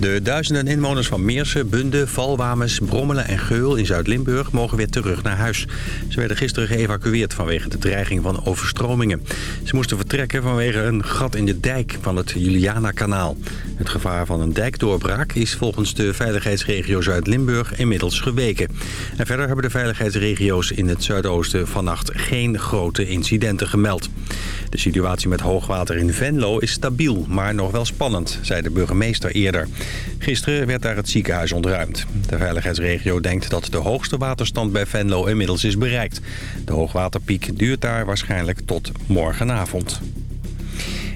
De duizenden inwoners van Meersen, Bunde, Valwames, Brommelen en Geul in Zuid-Limburg mogen weer terug naar huis. Ze werden gisteren geëvacueerd vanwege de dreiging van overstromingen. Ze moesten vertrekken vanwege een gat in de dijk van het Juliana-kanaal. Het gevaar van een dijkdoorbraak is volgens de veiligheidsregio Zuid-Limburg inmiddels geweken. En verder hebben de veiligheidsregio's in het zuidoosten vannacht geen grote incidenten gemeld. De situatie met hoogwater in Venlo is stabiel, maar nog wel spannend, zei de burgemeester eerder. Gisteren werd daar het ziekenhuis ontruimd. De veiligheidsregio denkt dat de hoogste waterstand bij Venlo inmiddels is bereikt. De hoogwaterpiek duurt daar waarschijnlijk tot morgenavond.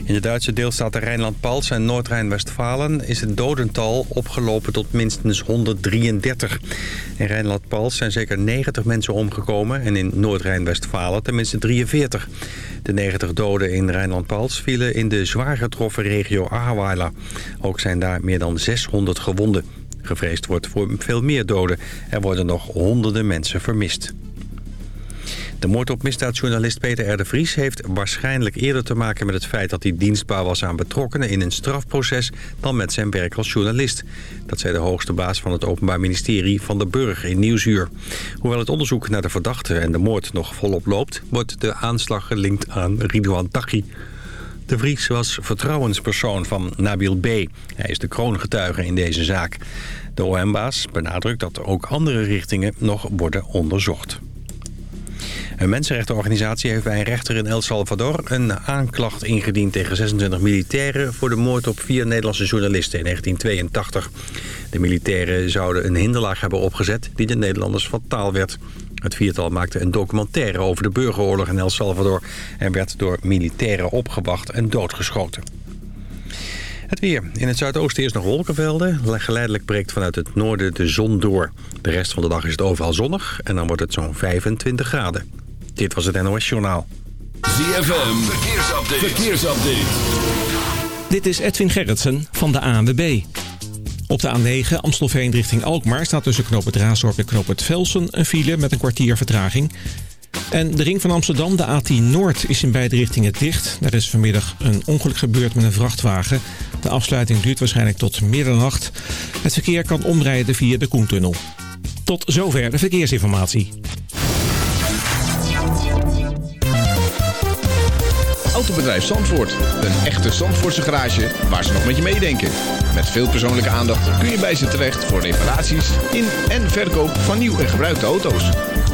In de Duitse deelstaten Rijnland-Pals en Noord-Rijn-Westfalen is het dodental opgelopen tot minstens 133. In Rijnland-Pals zijn zeker 90 mensen omgekomen en in Noord-Rijn-Westfalen tenminste 43. De 90 doden in Rijnland-Pals vielen in de zwaar getroffen regio Ahrweiler. Ook zijn daar meer dan 600 gewonden. Gevreesd wordt voor veel meer doden. Er worden nog honderden mensen vermist. De moord op misdaadjournalist Peter R. de Vries heeft waarschijnlijk eerder te maken met het feit dat hij dienstbaar was aan betrokkenen in een strafproces dan met zijn werk als journalist. Dat zei de hoogste baas van het Openbaar Ministerie van de Burg in Nieuwsuur. Hoewel het onderzoek naar de verdachte en de moord nog volop loopt, wordt de aanslag gelinkt aan Ridouan Taghi. De Vries was vertrouwenspersoon van Nabil B. Hij is de kroongetuige in deze zaak. De OM-baas benadrukt dat ook andere richtingen nog worden onderzocht. Een mensenrechtenorganisatie heeft bij een rechter in El Salvador... een aanklacht ingediend tegen 26 militairen... voor de moord op vier Nederlandse journalisten in 1982. De militairen zouden een hinderlaag hebben opgezet... die de Nederlanders fataal werd. Het viertal maakte een documentaire over de burgeroorlog in El Salvador... en werd door militairen opgewacht en doodgeschoten. Het weer. In het zuidoosten is nog wolkenvelden. Geleidelijk breekt vanuit het noorden de zon door. De rest van de dag is het overal zonnig en dan wordt het zo'n 25 graden. Dit was het NOS Journaal. ZFM, verkeersupdate. verkeersupdate. Dit is Edwin Gerritsen van de ANWB. Op de A9 Amstelveen richting Alkmaar staat tussen knoop het Raasdorp en knoop het Velsen een file met een kwartier vertraging. En de ring van Amsterdam, de A10 Noord, is in beide richtingen dicht. Er is vanmiddag een ongeluk gebeurd met een vrachtwagen. De afsluiting duurt waarschijnlijk tot middernacht. Het verkeer kan omrijden via de Koentunnel. Tot zover de verkeersinformatie. Autobedrijf Zandvoort. Een echte Zandvoortse garage waar ze nog met je meedenken. Met veel persoonlijke aandacht kun je bij ze terecht voor reparaties in en verkoop van nieuw en gebruikte auto's.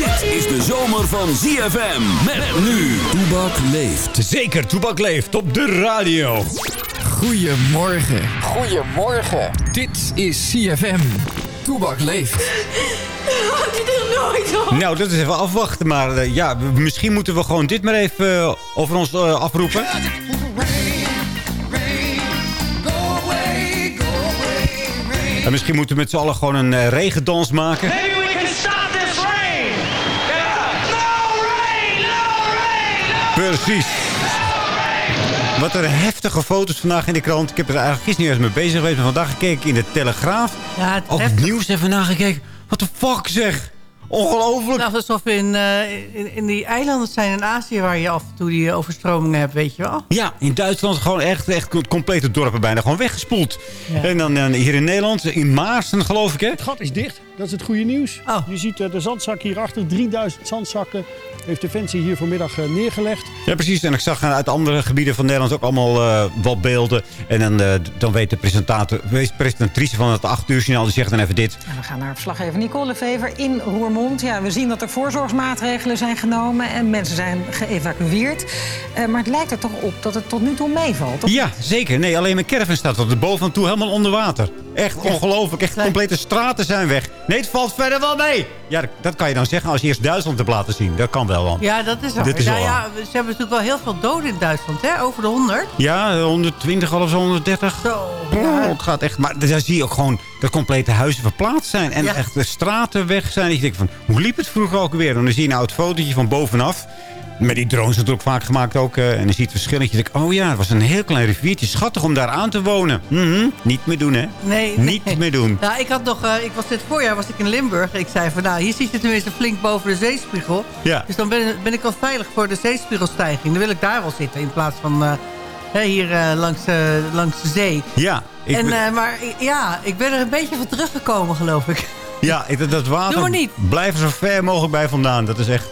Dit is de zomer van ZFM. Met nu. Toebak leeft. Zeker, Toebak leeft op de radio. Goedemorgen. Goedemorgen. Dit is CFM. Toebak leeft. Had je er nooit op? Nou, dat is even afwachten. Maar uh, ja, misschien moeten we gewoon dit maar even uh, over ons uh, afroepen. En misschien moeten we met z'n allen gewoon een regendans maken. Maybe we can stop this rain. Yeah. No rain, no rain, no Precies. Wat er heftige foto's vandaag in de krant. Ik heb er eigenlijk gisteren niet eens mee bezig geweest. Maar vandaag gekeken in de Telegraaf. Ja, het Op het nieuws even nagekeken. Wat de fuck zeg. Ongelooflijk. Nou, alsof we in, uh, in, in, die eilanden zijn in Azië... waar je af en toe die overstromingen hebt, weet je wel. Ja, in Duitsland gewoon echt, echt complete dorpen bijna gewoon weggespoeld. Ja. En dan uh, hier in Nederland, in Maarsen geloof ik, hè? Het gat is dicht. Dat is het goede nieuws. Oh. Je ziet uh, de zandzak hierachter. 3000 zandzakken heeft Defensie hier vanmiddag uh, neergelegd. Ja, precies. En ik zag uit andere gebieden van Nederland ook allemaal uh, wat beelden. En dan, uh, dan weet de presentator, weet presentatrice van het 8 uur journaal, die zegt dan even dit. En we gaan naar verslaggever Nicole Vever in Roermond. Ja, we zien dat er voorzorgsmaatregelen zijn genomen en mensen zijn geëvacueerd. maar het lijkt er toch op dat het tot nu toe meevalt. Ja, zeker. Nee, alleen mijn caravan staat tot de bovenaan toe helemaal onder water. Echt ongelooflijk. Echt complete straten zijn weg. Nee, het valt verder wel mee. Ja, dat, kan je dan zeggen als je eerst Duitsland hebt laten zien. Dat kan wel, want... Ja, dat is waar. Dit is Nou wel ja, ze hebben natuurlijk wel heel veel doden in Duitsland, hè? Over de 100. Ja, 120 of zo, 130. Zo. Het gaat echt... Maar daar zie je ook gewoon dat complete huizen verplaatst zijn. En Ja. echt de straten weg zijn. En je denkt van, hoe liep het vroeger ook weer? En dan zie je een oud fotootje van bovenaf. Met die drones natuurlijk vaak gemaakt ook. eh, en dan je het verschil. Dat je denkt, oh ja, het was een heel klein riviertje. Schattig om daar aan te wonen. Mhm, Niet meer doen, hè? Nee, Niet nee. meer doen. Nou, ik had nog, eh, ik was dit voorjaar was ik in Limburg. Ik zei van, nou, hier zit je tenminste flink boven de zeespiegel. Ja. Dus dan ben, ben ik al veilig voor de zeespiegelstijging. Dan wil ik daar wel zitten in plaats van eh, hier langs, langs de zee. Ja, ik, en, maar ja, ik ben er een beetje van teruggekomen, geloof ik. ja dat, water er zo ver mogelijk bij vandaan. Dat is echt...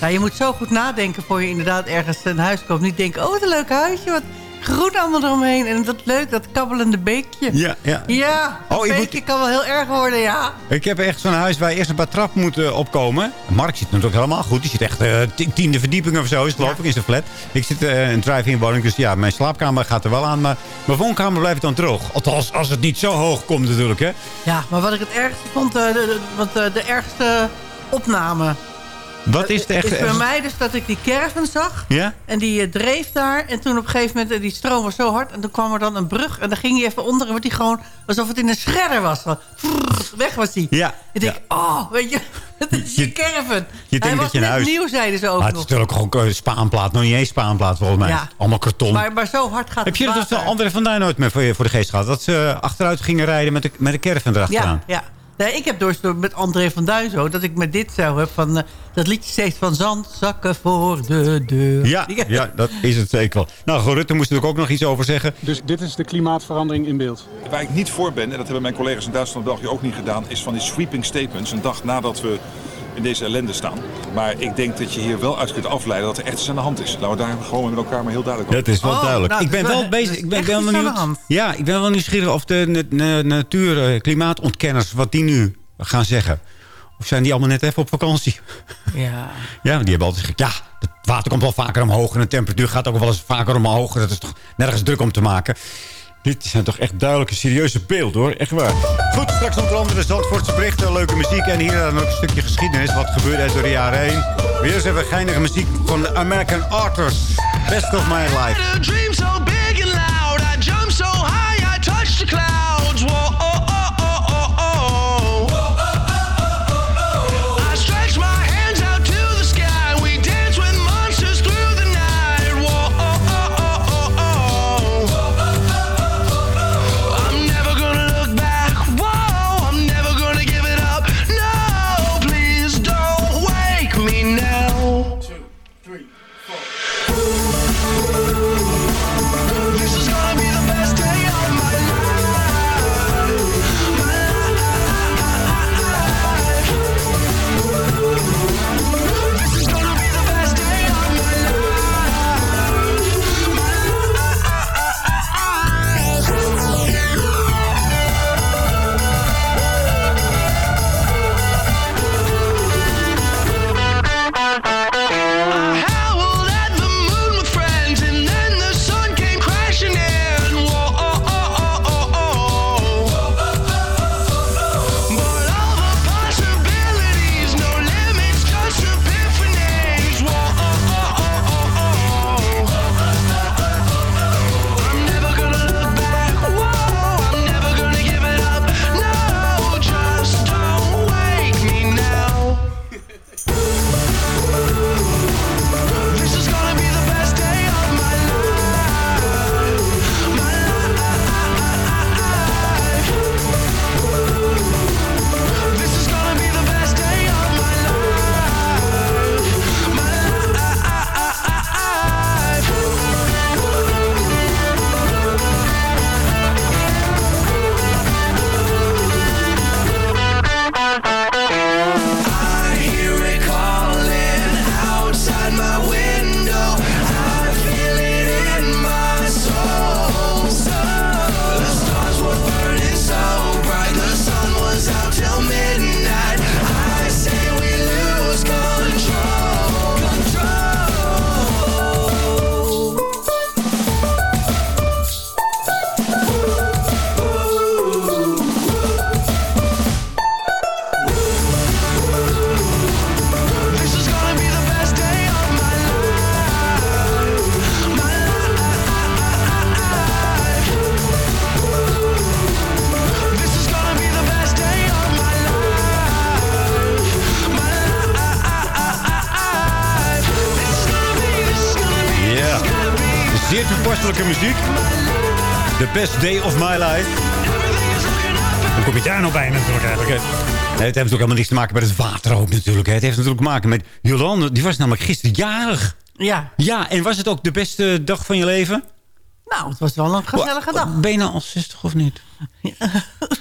Ja, je moet zo goed nadenken voor je inderdaad ergens een huis koopt. Niet denken, oh, wat een leuk huisje. Wat groen allemaal eromheen. En dat leuk, dat kabbelende beekje. ja, ja. Ja, Oh, dat beekje moet- kan wel heel erg worden, ja. Ik heb echt zo'n huis waar je eerst een paar trappen moet eh, opkomen. Mark zit natuurlijk helemaal goed. Die zit echt ti- tiende verdieping of zo, is geloof ik, in zijn flat. Ik zit eh, in een drive-in woning, dus ja, mijn slaapkamer gaat er wel aan. Maar mijn woonkamer blijft dan droog. Althans, als het niet zo hoog komt natuurlijk, hè. Ja, maar wat ik het ergste vond, eh, de, de- want eh, de ergste opname Wat is de is bij mij dus dat ik die caravan zag. Ja? En die eh, dreef daar. En toen op een gegeven moment, eh, die stroom was zo hard. En toen kwam er dan een brug. En dan ging hij even onder. En wordt hij gewoon alsof het in een scherder was. Weg was hij. Ja. Ik denk, oh, weet je, het is je caravan. Je denkt dat je een net huis... nieuw, zeiden ze ook Maar het is natuurlijk gewoon eh, spaanplaat. Nog niet eens spaanplaat volgens mij. Ja. Allemaal karton. Maar, maar zo hard gaat heb je het dat water. André van Duin nooit meer voor, je, voor de geest gehad? Dat ze achteruit gingen rijden met de, met de caravan erachteraan. Ja, ja. Nee, ik heb door, met André van Duin zo... dat ik met dit zo heb van... eh, dat liedje steeds van zandzakken voor de deur. Ja, ja, dat is het zeker wel. Nou, Rutte moest er ook nog iets over zeggen. Dus dit is de klimaatverandering in beeld. Waar ik niet voor ben, en dat hebben mijn collega's in Duitsland en België ook niet gedaan, is van die sweeping statements een dag nadat we in deze ellende staan. Maar ik denk dat je hier wel uit kunt afleiden dat er echt iets aan de hand is. Laten we daar gewoon met elkaar maar heel duidelijk over Dat is wel Oh, duidelijk. nou, ik ben wel bezig. dat Ik ben wel benieuwd. Ja, ik ben wel nieuwsgierig of de na- na- natuur, klimaatontkenners, wat die nu gaan zeggen. Of zijn die allemaal net even op vakantie? Ja. Ja, die hebben altijd gezegd, ja, het water komt wel vaker omhoog en de temperatuur gaat ook wel eens vaker omhoog. Dat is toch nergens druk om te maken. Dit zijn toch echt duidelijke, serieuze beelden, hoor. Echt waar. Goed, straks onder andere Zandvoortse berichten, leuke muziek. En hier dan ook een stukje geschiedenis. Wat gebeurde er door de jaren heen. Weer eens even geinige muziek van de American Artists. Best of my life. My life. Hoe kom je daar nou bij natuurlijk eigenlijk? hè? Nee, het heeft natuurlijk helemaal niks te maken met het water ook natuurlijk. hè. Het heeft natuurlijk te maken met Jolande. Die was namelijk gisteren jarig. Ja. Ja, en was het ook de beste dag van je leven? Nou, het was wel een gezellige dag. Ben je nou al 60 of niet?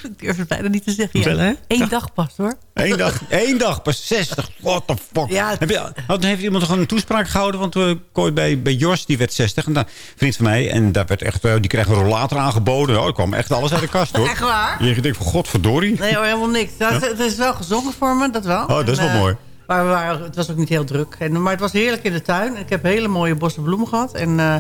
Ik durf het bijna niet te zeggen. Wel, hè? Ja. Eén dag pas, hoor. Eén dag, één dag pas 60. What the fuck? Ja, Heb je, had, heeft iemand gewoon een toespraak gehouden? Want we kooien bij, bij Jos, die werd 60. En dan, een vriend van mij. En daar werd echt, eh, die kreeg een rollator aangeboden. Oh, er kwam echt alles uit de kast, hoor. Echt waar? Je denkt van, godverdorie. Nee hoor, helemaal niks. Dat, Ja? Het is wel gezongen voor me, dat wel. Oh, dat is En, wel eh, mooi. Maar we waren, het was ook niet heel druk. En, maar het was heerlijk in de tuin. Ik heb hele mooie bossen bloemen gehad. En, eh,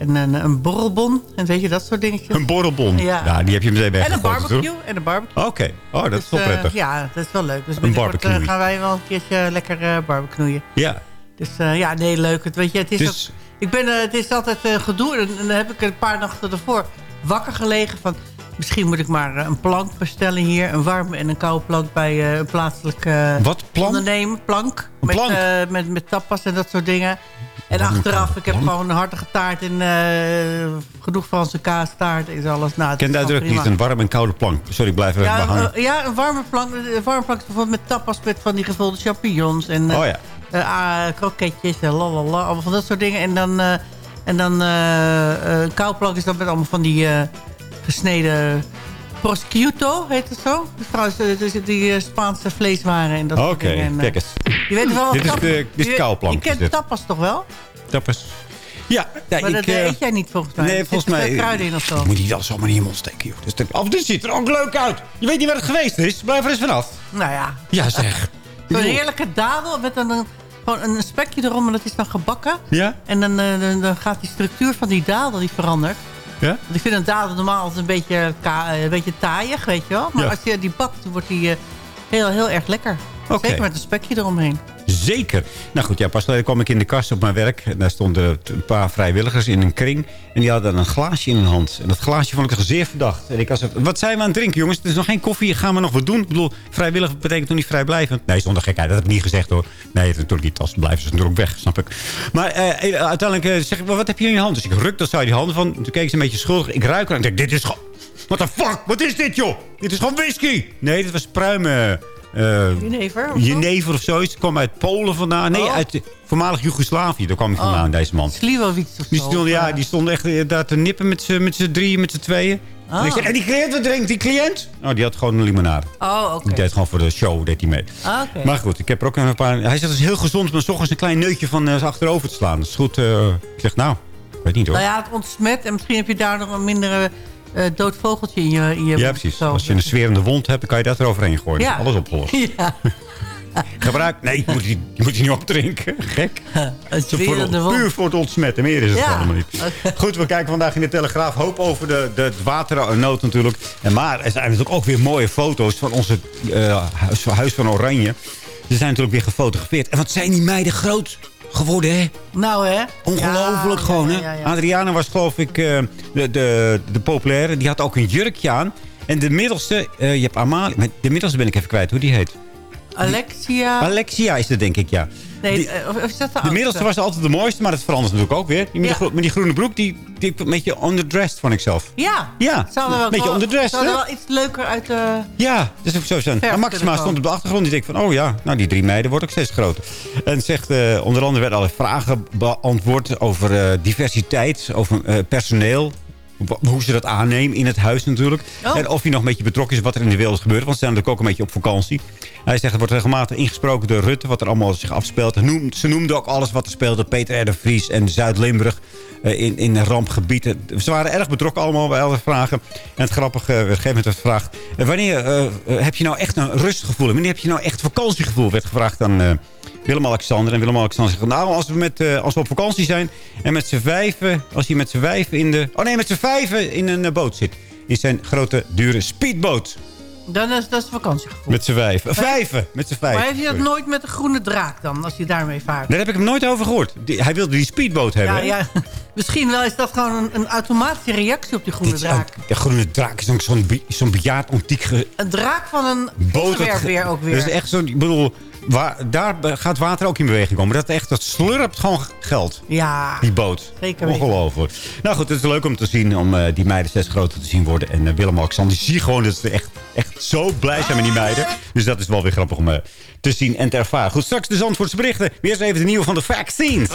en een, een borrelbon. En weet je, dat soort dingetjes. Een borrelbon. Ja. Ja. die heb je meteen En weggegooid. een barbecue. En een barbecue. Oké, oh, dat is wel Dus, eh, prettig. ja, dat is wel leuk. Dus Een binnenkort eh, barbecue. gaan wij wel een keertje lekker eh barbecuen. Ja. Dus eh, ja, nee, leuk. Het, weet je, het is, Dus- ook- ik ben, eh, het is altijd eh, gedoe. En, en dan heb ik een paar nachten ervoor wakker gelegen van... Misschien moet ik maar eh, een plank bestellen hier. Een warme en een koude plank bij eh, een plaatselijk eh, Wat? Plank? ondernemen. Plank. Een met, plank? eh, met, met tapas en dat soort dingen. En achteraf, ik heb plank? gewoon een hartige taart en eh, genoeg Franse kaastaart is alles. Nou, Ik ken de is uitdrukking niet. Een warm en koude plank. Sorry, ik blijf er even bij prima. hangen. Ja, eh, ja, een warme plank. Een warme plank is bijvoorbeeld met tapas met van die gevulde champignons. En, eh, Oh ja. eh, ah, kroketjes en lalala, allemaal van dat soort dingen. En dan, eh en dan eh eh, een kouplank is dan met allemaal van die eh, gesneden prosciutto, heet het zo? Trouwens, eh, dus die eh, Spaanse vleeswaren en dat soort Oké, eh, kijk eens. Je weet wel wat Dit is de- dit is je- kouplank, Je kent tapas toch wel? Tappers. Ja, ja maar ik, dat eh, eet jij niet volgens mij. Nee, Er volgens mij... kruiden in of zo. Je moet die wel zomaar in je mond steken, joh. Dus dit ziet er ook leuk uit. Je weet niet waar het geweest is. Blijf er eens vanaf. Nou ja, Ja, zeg. zo'n heerlijke dadel met een, een- gewoon een spekje erom en dat is dan gebakken. Ja? En dan, dan, dan gaat die structuur van die dadel die verandert. Ja? Want ik vind een dadel normaal altijd een beetje, eh, een beetje taaiig, weet je wel. Maar Ja. als je die bakt, dan wordt die eh, heel, heel erg lekker. Zeker met een spekje eromheen. Zeker. Nou goed, ja, pas geleden kwam ik in de kast op mijn werk. En daar stonden een paar vrijwilligers in een kring. En die hadden een glaasje in hun hand. En dat glaasje vond ik zeer verdacht. En ik was wat zijn we aan het drinken, jongens? Het is nog geen koffie. Gaan we nog wat doen? Ik bedoel, vrijwillig betekent toch niet vrijblijvend? Nee, zonder gekheid. Dat heb ik niet gezegd, hoor. Nee, het is natuurlijk niet. Als blijven ze natuurlijk weg, snap ik. Maar eh, uiteindelijk eh, zeg ik, wat heb je in je hand? Dus ik ruk dat zou je die handen van. Toen keek ze een beetje schuldig. Ik ruik er en ik denk, dit is gewoon... What the fuck? Wat is dit, joh? Dit is gewoon whisky. Nee, dit was pruimen... eh, Jenever of zo? Jenever of zoiets. kwam uit Polen vandaan. Nee, Oh. uit eh, voormalig Joegoslavië. Daar kwam hij vandaan, Oh. deze man. Sliwovic of Die stond, ja, Of, die stond echt eh, daar te nippen met z'n drieën, met z'n tweeën. En ik Ah. zei, en die cliënt, wat drinkt die cliënt? Oh, die had gewoon een limonade. Oh, oké. Die deed gewoon voor de show, deed hij mee. Ah, oké. Maar goed, ik heb er ook een paar... Hij zegt, het is heel gezond om 's ochtends een klein neutje van eh, achterover te slaan. Dat is goed. eh, ik zeg, nou, ik weet niet hoor. Nou ja, het ontsmet. En misschien heb je daar nog een mindere eh, dood vogeltje in je, in je ja, precies. Als je een zwerende wond hebt, dan kan je dat eroverheen gooien. Ja. Dat is alles opgelost. Ja, Gebruik... Nee, je moet die, je moet die niet opdrinken. Gek. voor puur voor het ontsmetten. Meer is het Ja. allemaal niet. Goed, we kijken vandaag in de Telegraaf. Hoop over de, de waternood natuurlijk. En maar er zijn natuurlijk ook weer mooie foto's van onze eh, huis, huis van Oranje. Ze zijn natuurlijk weer gefotografeerd. En wat zijn die meiden groot geworden, hè? Nou hè. Ongelooflijk Ja, gewoon, hè? ja, ja. Adriana was geloof ik eh, de, de, de populaire. Die had ook een jurkje aan. En de middelste, eh, je hebt Amalia. De middelste ben ik even kwijt hoe die heet. Alexia. Alexia is het denk ik, ja. nee, die- eh, is dat de middelste was altijd de mooiste, maar dat verandert natuurlijk ook weer. Die met, Ja. die, gro- met die groene broek, die, die een beetje underdressed vond ik zelf. Ja. Ja, wel, een beetje wel- onderdressed, Ze hadden hè? wel iets leuker uit de... Ja, dat is ook zo zijn. Maxima stond op de achtergrond. Die denkt van, oh ja, nou die drie meiden worden ook steeds groter. En zegt, eh, onder andere werden alle vragen beantwoord over eh, diversiteit, over personeel. Hoe ze dat aannemen in het huis natuurlijk. Oh. En of hij nog een beetje betrokken is wat er in de wereld gebeurt. Want ze zijn natuurlijk ook een beetje op vakantie. Hij zegt, er wordt regelmatig ingesproken door Rutte... wat er allemaal zich afspeelt. Ze noemden ook alles wat er speelde. Peter R. de Vries en Zuid-Limburg eh, in, in rampgebieden. Ze waren erg betrokken allemaal bij alle vragen. En het grappige, op een gegeven moment werd gevraagd... eh, wanneer eh, eh, heb je nou echt een rustgevoel? Wanneer heb je nou echt vakantiegevoel? Werd gevraagd aan eh, Willem-Alexander. En Willem-Alexander zegt... nou, als we, met, eh, als we op vakantie zijn... en met z'n vijven... als je met z'n vijven in de... oh nee, met z'n vijven in een eh, boot zit. In zijn grote, dure speedboot. Dan is dat is vakantiegevoel. Met z'n vijven. Vijven! Met z'n vijven. Maar heb je dat nooit met de groene draak dan, als je daarmee vaart? Daar heb ik hem nooit over gehoord. Die- hij wilde die speedboot hebben. Ja, ja, misschien wel is dat gewoon een, een automatische reactie op die groene Dit draak. ook- de groene draak is ook zo'n zo'n bejaard antiek Een draak van een boot. weer ook weer. Dat is echt zo'n... Ik bedoel, waar, daar gaat water ook in beweging komen. Dat echt, dat slurpt gewoon geld. Ja, Die boot. Zeker weten. Ongelooflijk. Nou goed, het is leuk om te zien. Om eh, die meiden steeds groter te zien worden. En eh, Willem-Alexander zie gewoon dat ze echt, echt zo blij zijn met die meiden. Dus dat is wel weer grappig om eh, te zien en te ervaren. Goed, straks de Zandvoortse berichten. Weer eens even de nieuwe van de vaccines.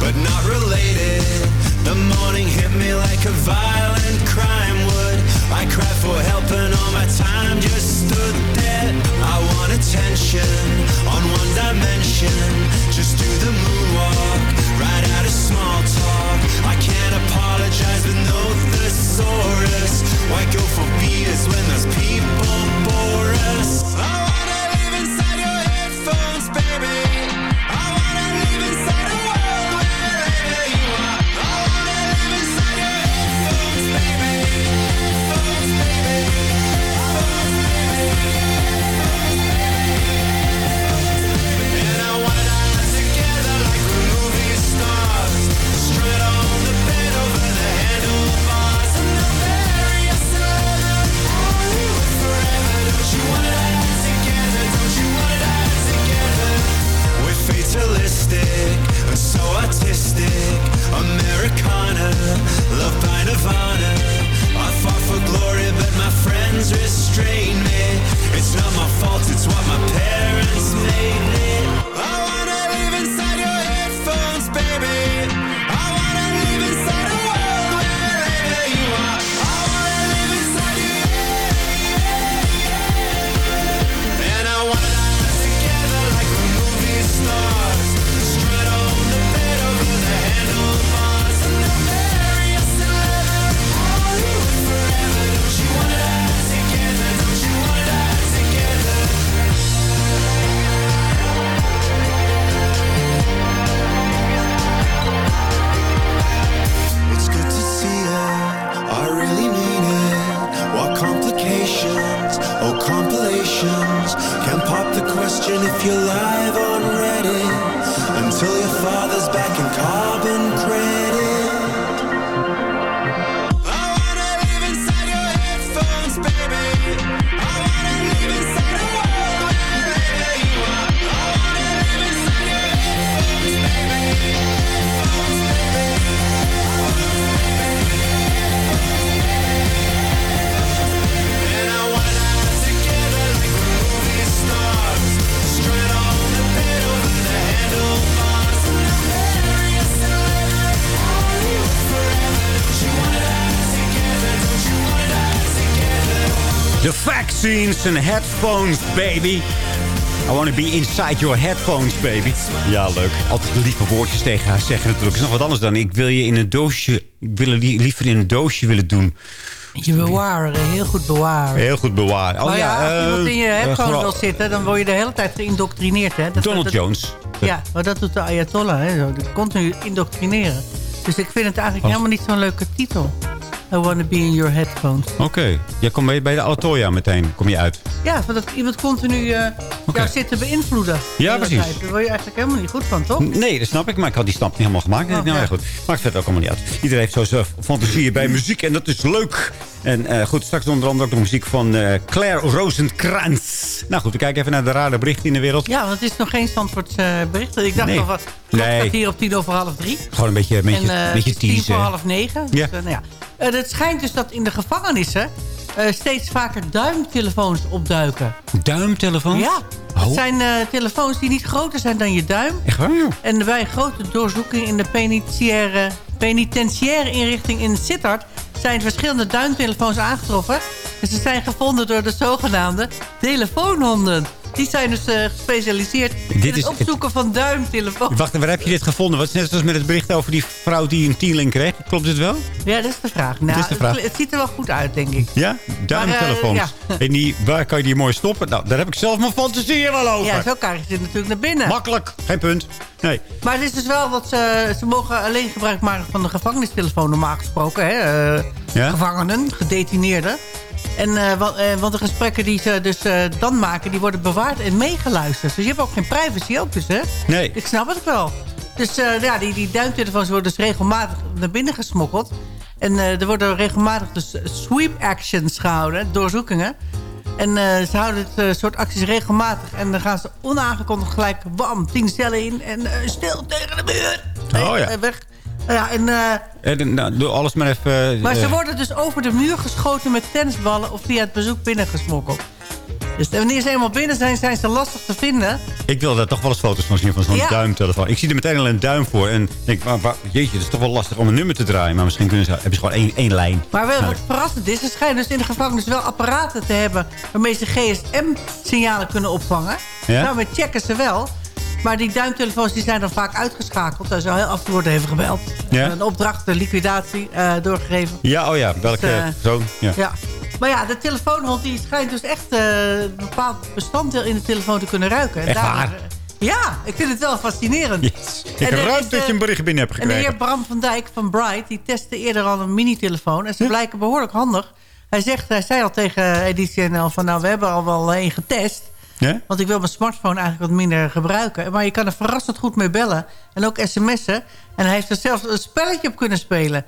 But not related. The morning hit me like a violent crime would. I cried for help and all my time just stood there. I want attention on one dimension. Just do the moonwalk, right out of small talk. I can't apologize with no thesaurus. Why go for beers when those people bore us? I wanna live inside your headphones, baby. Americana, loved by Nirvana. En headphones, baby. I wanna be inside your headphones, baby. Ja, leuk. Altijd lieve woordjes tegen haar zeggen natuurlijk. is nog wat anders dan ik wil je in een doosje... Ik wil je li- liever in een doosje willen doen. je bewaren, heel goed bewaren. Heel goed bewaren. Oh maar ja, als eh, iemand in je eh, headphones vooral- wil zitten... dan word je de hele tijd geïndoctrineerd. Hè? Dat- Donald dat- Jones. Ja, maar dat doet de Ayatollah. Hè? Continu indoctrineren. Dus ik vind het eigenlijk helemaal niet zo'n leuke titel. I wanna be in your headphones. Oké. Jij komt bij bij de Alatoya meteen. Kom je uit. Ja, van dat iemand continu eh jou zit te beïnvloeden. De Ja, precies. tijd. Daar word je eigenlijk helemaal niet goed van, toch? Nee, dat snap ik. Maar ik had die stap niet helemaal gemaakt. Oh, nou ja. ja, goed. Maakt verder ook allemaal niet uit. Iedereen heeft zo zijn fantasieën bij muziek. En dat is leuk. En eh, goed, straks onder andere ook nog muziek van eh, Claire Rosenkrantz. Nou goed, we kijken even naar de rare berichten in de wereld. Ja, want het is nog geen Zandvoorts eh bericht. Ik dacht Nee. nog wat. Nee. Hier op tien over half drie. Gewoon een beetje, een beetje, en eh, een beetje is tien voor half negen. Dus, Ja. eh, nou ja. Eh, het schijnt dus dat in de gevangenissen eh, steeds vaker duimtelefoons opduiken. Duimtelefoon? Ja, Oh. het zijn eh, telefoons die niet groter zijn dan je duim. Echt waar? En bij een grote doorzoeking in de penitentiaire, penitentiaire inrichting in Sittard... zijn verschillende duimtelefoons aangetroffen. En ze zijn gevonden door de zogenaamde telefoonhonden. Die zijn dus eh, gespecialiseerd Dit in het opzoeken van duimtelefoons. Wacht, waar heb je dit gevonden? Wat is net zoals met het bericht over die vrouw die een tieling kreeg. Klopt dit wel? Ja, dat is de vraag. Nou, is de vraag. Het, het ziet er wel goed uit, denk ik. Ja? Duimtelefoons. Maar, eh, En die, waar kan je die mooi stoppen? Nou, daar heb ik zelf mijn fantasie wel over. Ja, zo krijg je ze natuurlijk naar binnen. Makkelijk, geen punt. Nee. Maar het is dus wel dat ze, ze mogen alleen gebruik maken van de gevangenistelefoon normaal gesproken. Hè? eh, Ja? Gevangenen, gedetineerden. En, eh, wa- eh, want de gesprekken die ze dus eh, dan maken, die worden bewaard en meegeluisterd. Dus je hebt ook geen privacy ook dus, hè? Nee. Ik snap het wel. Dus ja, die, die duimtelefoons worden dus regelmatig naar binnen gesmokkeld. En er worden regelmatig dus sweep actions gehouden, doorzoekingen. En ze houden het eh, soort acties regelmatig. En dan gaan ze onaangekondigd gelijk, bam, tien cellen in. En stil tegen de muur. Oh ja. Weg. Nou ja, en, eh, En, nou, doe alles maar even... eh, maar ze eh, worden dus over de muur geschoten met tennisballen... of via het bezoek binnengesmokkeld. Dus wanneer ze eenmaal binnen zijn, zijn ze lastig te vinden. Ik wil daar toch wel eens foto's van zien van zo'n Ja. duimtelefoon. Ik zie er meteen al een duim voor. En denk, waar, waar- jeetje, het is toch wel lastig om een nummer te draaien. Maar misschien kunnen ze, hebben ze gewoon één, één lijn. Maar wel, wat verrassend is, ze schijnen dus in de gevangenis wel apparaten te hebben... waarmee ze GSM-signalen kunnen opvangen. Ja? Nou, we checken ze wel. Maar die duimtelefoons die zijn dan vaak uitgeschakeld. Daar zou heel af en toe worden even gebeld. Ja? Een opdracht, de liquidatie eh, doorgegeven. Ja, oh ja, welke Dus, eh, zoon? Ja. Ja. Maar ja, de telefoonhond die schijnt dus echt eh, een bepaald bestanddeel in de telefoon te kunnen ruiken. En Echt waar? eh, ja, ik vind het wel fascinerend. Yes. Ik En ruik dat eh, je een bericht binnen hebt En de gekregen. heer Bram van Dijk van Bright, die testte eerder al een mini-telefoon. En ze blijken behoorlijk handig. Hij, zegt, hij zei al tegen Editie NL van, nou, we hebben al wel één getest. Ja? Want ik wil mijn smartphone eigenlijk wat minder gebruiken. Maar je kan er verrassend goed mee bellen. En ook sms'en. En hij heeft er zelfs een spelletje op kunnen spelen.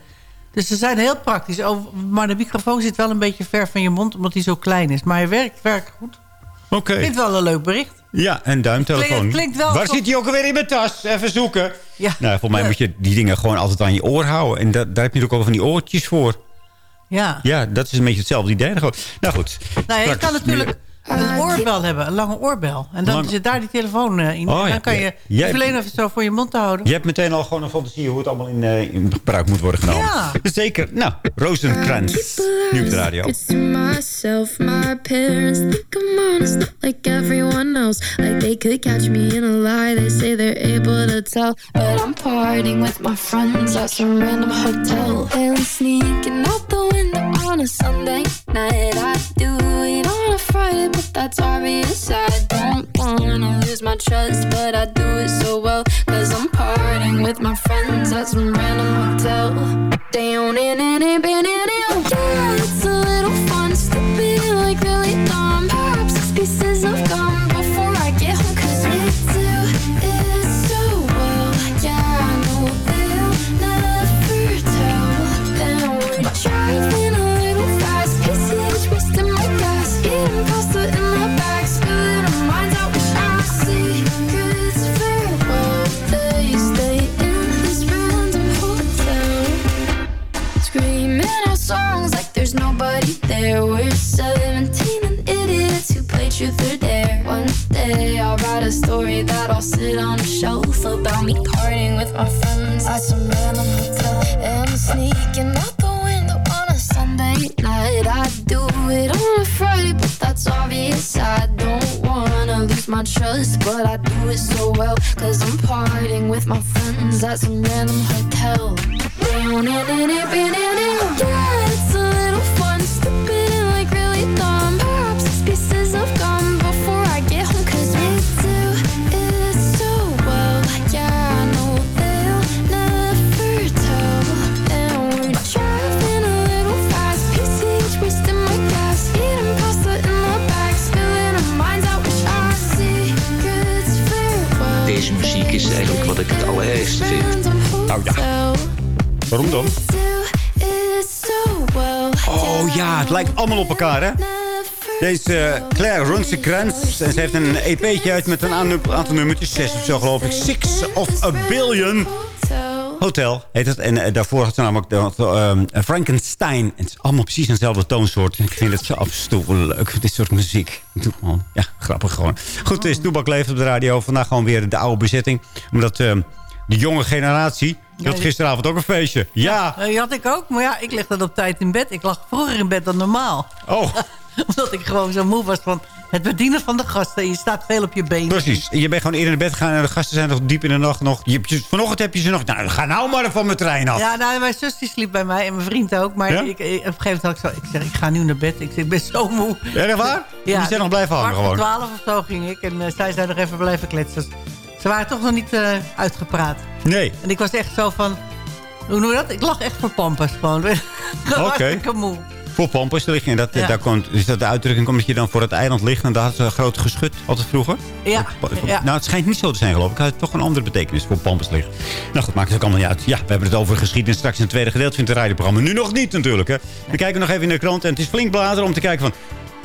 Dus ze zijn heel praktisch. Oh, maar de microfoon zit wel een beetje ver van je mond... omdat hij zo klein is. Maar hij werkt, werkt goed. Oké. Ik vind het wel een leuk bericht. Ja, een duimtelefoon. Klinkt- klinkt wel Waar zit die ook alweer in mijn tas? Even zoeken. Ja. Nou, volgens mij moet je die dingen gewoon altijd aan je oor houden. En da- daar heb je ook al van die oortjes voor. Ja. Ja, dat is een beetje hetzelfde idee. Nou goed. Nou, ja, je kan natuurlijk een oorbel hebben. Een lange oorbel. En dan Lang- zit daar die telefoon eh, in. Oh, en ja. dan kan je Ja. je Jij- verlenen even zo voor je mond te houden. Je hebt meteen al gewoon een fantasie hoe het allemaal in, eh, in gebruik moet worden genomen. Ja. Zeker. Nou, Rozenkrantz. Nu op de radio. It's to myself, my parents think I'm honest, not like everyone else. Like they could catch me in a lie. They say they're able to tell, but I'm partying with my friends at some random hotel. And sneaking out the window on a Sunday night. I do it on a Friday, but that's obvious. I don't wanna lose my trust, but I do it so well. Cause I'm partying with my friends at some random hotel. Down in it, it, Yeah, I'll write a story that I'll sit on a shelf about me partying with my friends at some random hotel. And sneaking out the window on a Sunday night. I do it on a Friday, but that's obvious. I don't wanna lose my trust, but I do it so well. Cause I'm partying with my friends at some random hotel. Yeah, it's a little is eigenlijk wat ik het allerergste vind. Nou ja. Waarom dan? Oh ja, het lijkt allemaal op elkaar, hè? Deze eh, Claire Ronsekrantz. En ze heeft een EP'tje uit met een aantal aantal nummertjes. Zes of zo, geloof ik. Six of a Billion. Hotel heet het. En eh, daarvoor had ze namelijk de, eh, Frankenstein. En het is allemaal precies eenzelfde toonsoort. Ik vind het zo af en toe wel leuk, dit soort muziek. Man. Ja, grappig gewoon. Goed, het is Toebak Leeft op de radio. Vandaag gewoon weer de oude bezetting. Omdat eh, de jonge generatie... Je had Ja, gisteravond ook een feestje. Ja. Eh, Die had ik ook, maar ja, ik lig dan op tijd in bed. Ik lag vroeger in bed dan normaal. Oh. Omdat ik gewoon zo moe was van het bedienen van de gasten. Je staat veel op je benen. Precies. Je bent gewoon eerder naar bed gegaan en de gasten zijn nog diep in de nacht nog. Je vanochtend heb je ze nog... Nou, ga nou maar van mijn trein af. Ja, nou, mijn zus die sliep bij mij en mijn vriend ook. Maar Ja? ik, ik- op een gegeven moment had ik zo... Ik zeg, ik ga nu naar bed. Ik, zeg, ik ben zo moe. Echt waar? Die zijn nog blijven hangen gewoon. twaalf of zo ging ik. En eh, zij zijn nog even blijven kletsen. Ze waren toch nog niet eh, uitgepraat. Nee. En ik was echt zo van... Hoe noem je dat? Ik lag echt voor pampers gewoon. Oké. Hartstikke moe. Voor pampers liggen. En dat, Ja. daar komt, is dat de uitdrukking komt dat je dan voor het eiland ligt. En daar had ze een groot geschut altijd vroeger. Ja. Nou, het schijnt niet zo te zijn geloof ik. Het had toch een andere betekenis voor pampers liggen. Nou goed, maakt het ook allemaal niet uit. Ja, we hebben het over geschiedenis straks in het tweede gedeelte van het radioprogramma. Nu nog niet natuurlijk. Hè. Dan kijken we nog even in de krant. En het is flink bladeren om te kijken van...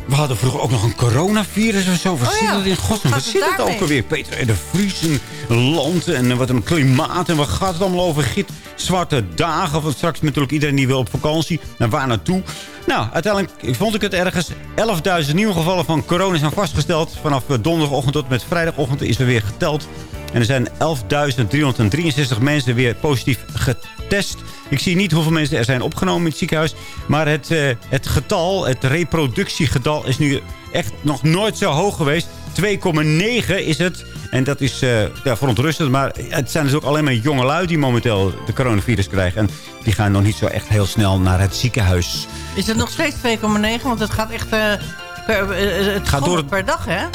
We hadden vroeger ook nog een coronavirus of zo. Wat Oh zit ja. dat in godsnaam? Wat zit het ook alweer? Peter en de Vries en land en wat een klimaat. En wat gaat het allemaal over? Giet, zwarte dagen. Want straks natuurlijk iedereen die wil op vakantie. Naar waar naartoe? Nou, uiteindelijk vond ik het ergens. 11.000 nieuwe gevallen van corona zijn vastgesteld. Vanaf eh, donderdagochtend tot met vrijdagochtend is er weer geteld. En er zijn 11.363 mensen weer positief getest. Ik zie niet hoeveel mensen er zijn opgenomen in het ziekenhuis. Maar het, eh, het getal, het reproductiegetal is nu echt nog nooit zo hoog geweest. 2,9 is het. En dat is eh ja, verontrustend. Maar het zijn dus ook alleen maar jonge lui die momenteel de coronavirus krijgen. En die gaan nog niet zo echt heel snel naar het ziekenhuis. Is het nog steeds 2,9? Want het gaat echt... eh, per, eh, het Gaat door het- per dag, hè?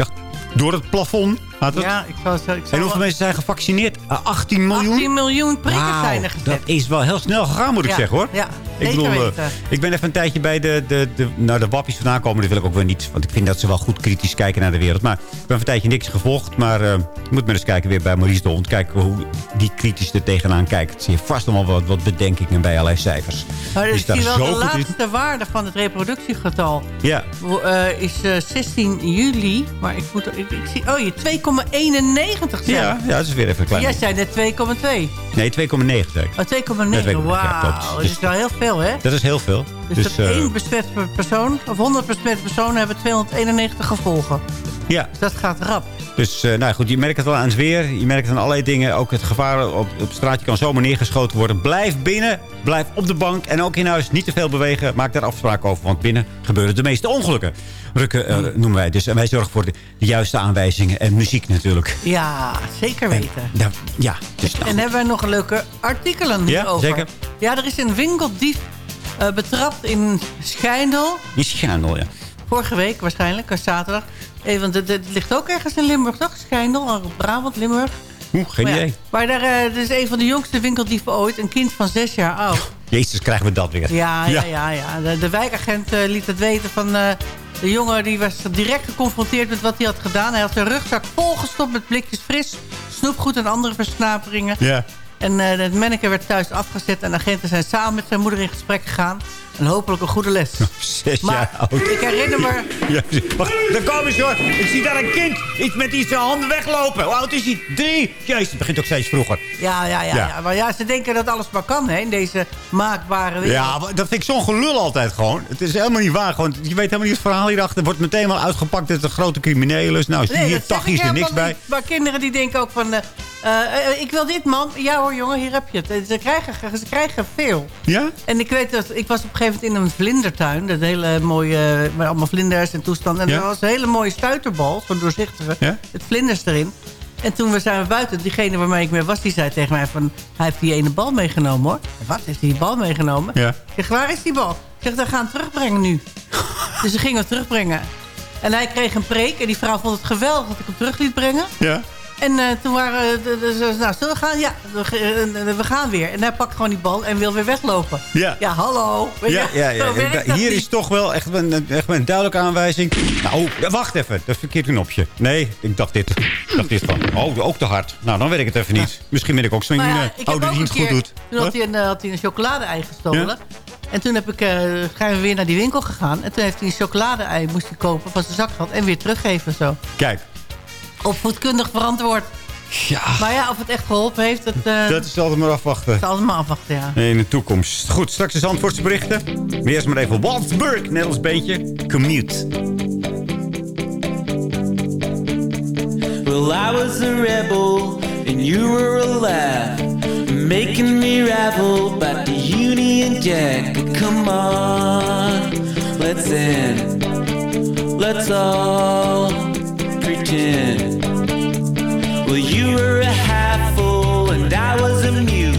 Door het plafond Ja, ik zou, zo- ik zou en hoeveel wel- mensen zijn gevaccineerd? Eh, 18 miljoen? 18 miljoen prikken zijn er gezet. dat is wel heel snel gegaan, moet ik Ja, zeggen, hoor. ja, ik zeker eh, ik ben even een tijdje bij de, de, de, nou, de wappies vandaan komen. Dat wil ik ook wel niet, want ik vind dat ze wel goed kritisch kijken naar de wereld. Maar ik ben een tijdje niks gevolgd. Maar eh, ik moet maar eens kijken weer bij Maurice de Hond. Kijken hoe die kritisch er tegenaan kijkt. Zie je vast wel wat, wat bedenkingen bij allerlei cijfers. Maar Dus daar zie wel zo de in. laatste waarde van het reproductiegetal. Ja, eh, is eh, 16 juli. Maar ik moet... Ik, ik zie, oh, je 2,91 zijn. ja, ja, dat is weer even een klein Jij zei net 2,2. Nee, 2,9 zeg ik. Oh, 2,9. Ja, 2,9, ja, Wauw. dat Dus- is wel heel veel, hè? Dat is heel veel. Dus, Dus, dat eh, één besmet per persoon, of 100 besmette personen hebben 291 gevolgen. ja, Dus dat gaat rap. Dus eh, nou goed, je merkt het wel aan het weer. Je merkt het aan allerlei dingen. Ook het gevaar op, op straat. Je kan zomaar neergeschoten worden. Blijf binnen. Blijf op de bank. En ook in huis niet te veel bewegen. Maak daar afspraken over. Want binnen gebeuren de meeste ongelukken. Rukken eh, noemen wij. Dus en wij zorgen voor de, de juiste aanwijzingen. En muziek natuurlijk. Ja, zeker weten. Nou, ja, dus nou, En hebben wij nog leuke artikelen Ja, hierover. zeker. Ja, er is een winkeldief eh, betrapt in Schijndel. die schandel, ja. Vorige week waarschijnlijk, eh, zaterdag. Eh, want het, het ligt ook ergens in Limburg, toch? Schijndel, eh, Brabant, Limburg. Oeh, geen ja, idee. Maar daar is een van de jongste winkeldieven ooit. Een kind van zes jaar oud. Jezus, krijgen we dat weer. Ja, ja, ja. ja. De, de wijkagent liet het weten van... de jongen die was direct geconfronteerd met wat hij had gedaan. Hij had zijn rugzak volgestopt met blikjes fris, snoepgoed en andere versnaperingen. Ja. En het manneke werd thuis afgezet. En de agenten zijn samen met zijn moeder in gesprek gegaan. En hopelijk een goede les. Zes Maar jaar oud. ik herinner me... Ja, wacht, daar komen ze hoor. Ik zie daar een kind. Iets met iets zijn handen weglopen. Hoe oud is hij? Drie. Jezus, het begint ook steeds vroeger. Ja, ja, ja, Ja. ja. Maar ja, ze denken dat alles maar kan hè, in deze maakbare wereld. Ja, dat vind ik zo'n gelul altijd gewoon. Het is helemaal niet waar. Gewoon, je weet helemaal niet het verhaal hierachter. Er wordt meteen wel uitgepakt dat het een grote crimineel is. Nou, zie Nee, hier dat zeg tachie ik is er niks bij. Maar kinderen die denken ook van... eh, eh, eh, ik wil dit, man. Ja hoor, jongen, hier heb je het. En Ze krijgen, ze krijgen veel. Ja? En ik weet dat... Ik was op een gegeven moment in een vlindertuin. Dat hele mooie... Met allemaal vlinders en toestanden. En Ja? er was een hele mooie stuiterbal. Zo'n doorzichtige. Ja? Met vlinders erin. En toen we zijn we buiten. Diegene waarmee ik mee was, die zei tegen mij van... Hij heeft die ene bal meegenomen, hoor. Wat, heeft hij die bal meegenomen? Ja. Ik zeg, waar is die bal? Ik zeg, dan gaan we terugbrengen nu. dus ze gingen hem terugbrengen. En hij kreeg een preek. En die vrouw vond het geweldig dat ik hem terug liet brengen. Ja. En eh, toen waren de, de, ze- nou, zullen we gaan? Ja, we, eh, we gaan weer. En hij pakt gewoon die bal en wil weer weglopen. Ja. Ja, hallo. Ja, ja, ja. Hier niet. is toch wel echt een, echt een duidelijke aanwijzing. Nou, wacht even. Dat is een verkeerd knopje. Nee, ik dacht dit. Ik dacht dit van. Oh, ook te hard. Nou, dan weet ik het even niet. Misschien ben ik ook zo'n Nou ja, eh, ouder ook die het goed doet. Toen had hij, een, eh, had hij een chocolade-ei gestolen. En toen heb ik, eh, zijn we weer naar die winkel gegaan. En toen heeft hij een chocolade-ei moest hij kopen van zijn zakgeld. En weer teruggeven zo. Kijk. Opvoedkundig verantwoord. Ja. Maar ja, of het echt geholpen heeft, dat, eh Dat is altijd maar afwachten. is allemaal afwachten, ja. In de toekomst. Goed, straks de Zandvoortse berichten. Maar eerst maar even Waldsburg, net als beetje. Commute. Well, I was a rebel and you were a laugh, making me ravel about the Union Jack. Come on, let's. Let's let's all pretend. Well, you were a half full and I was a mute.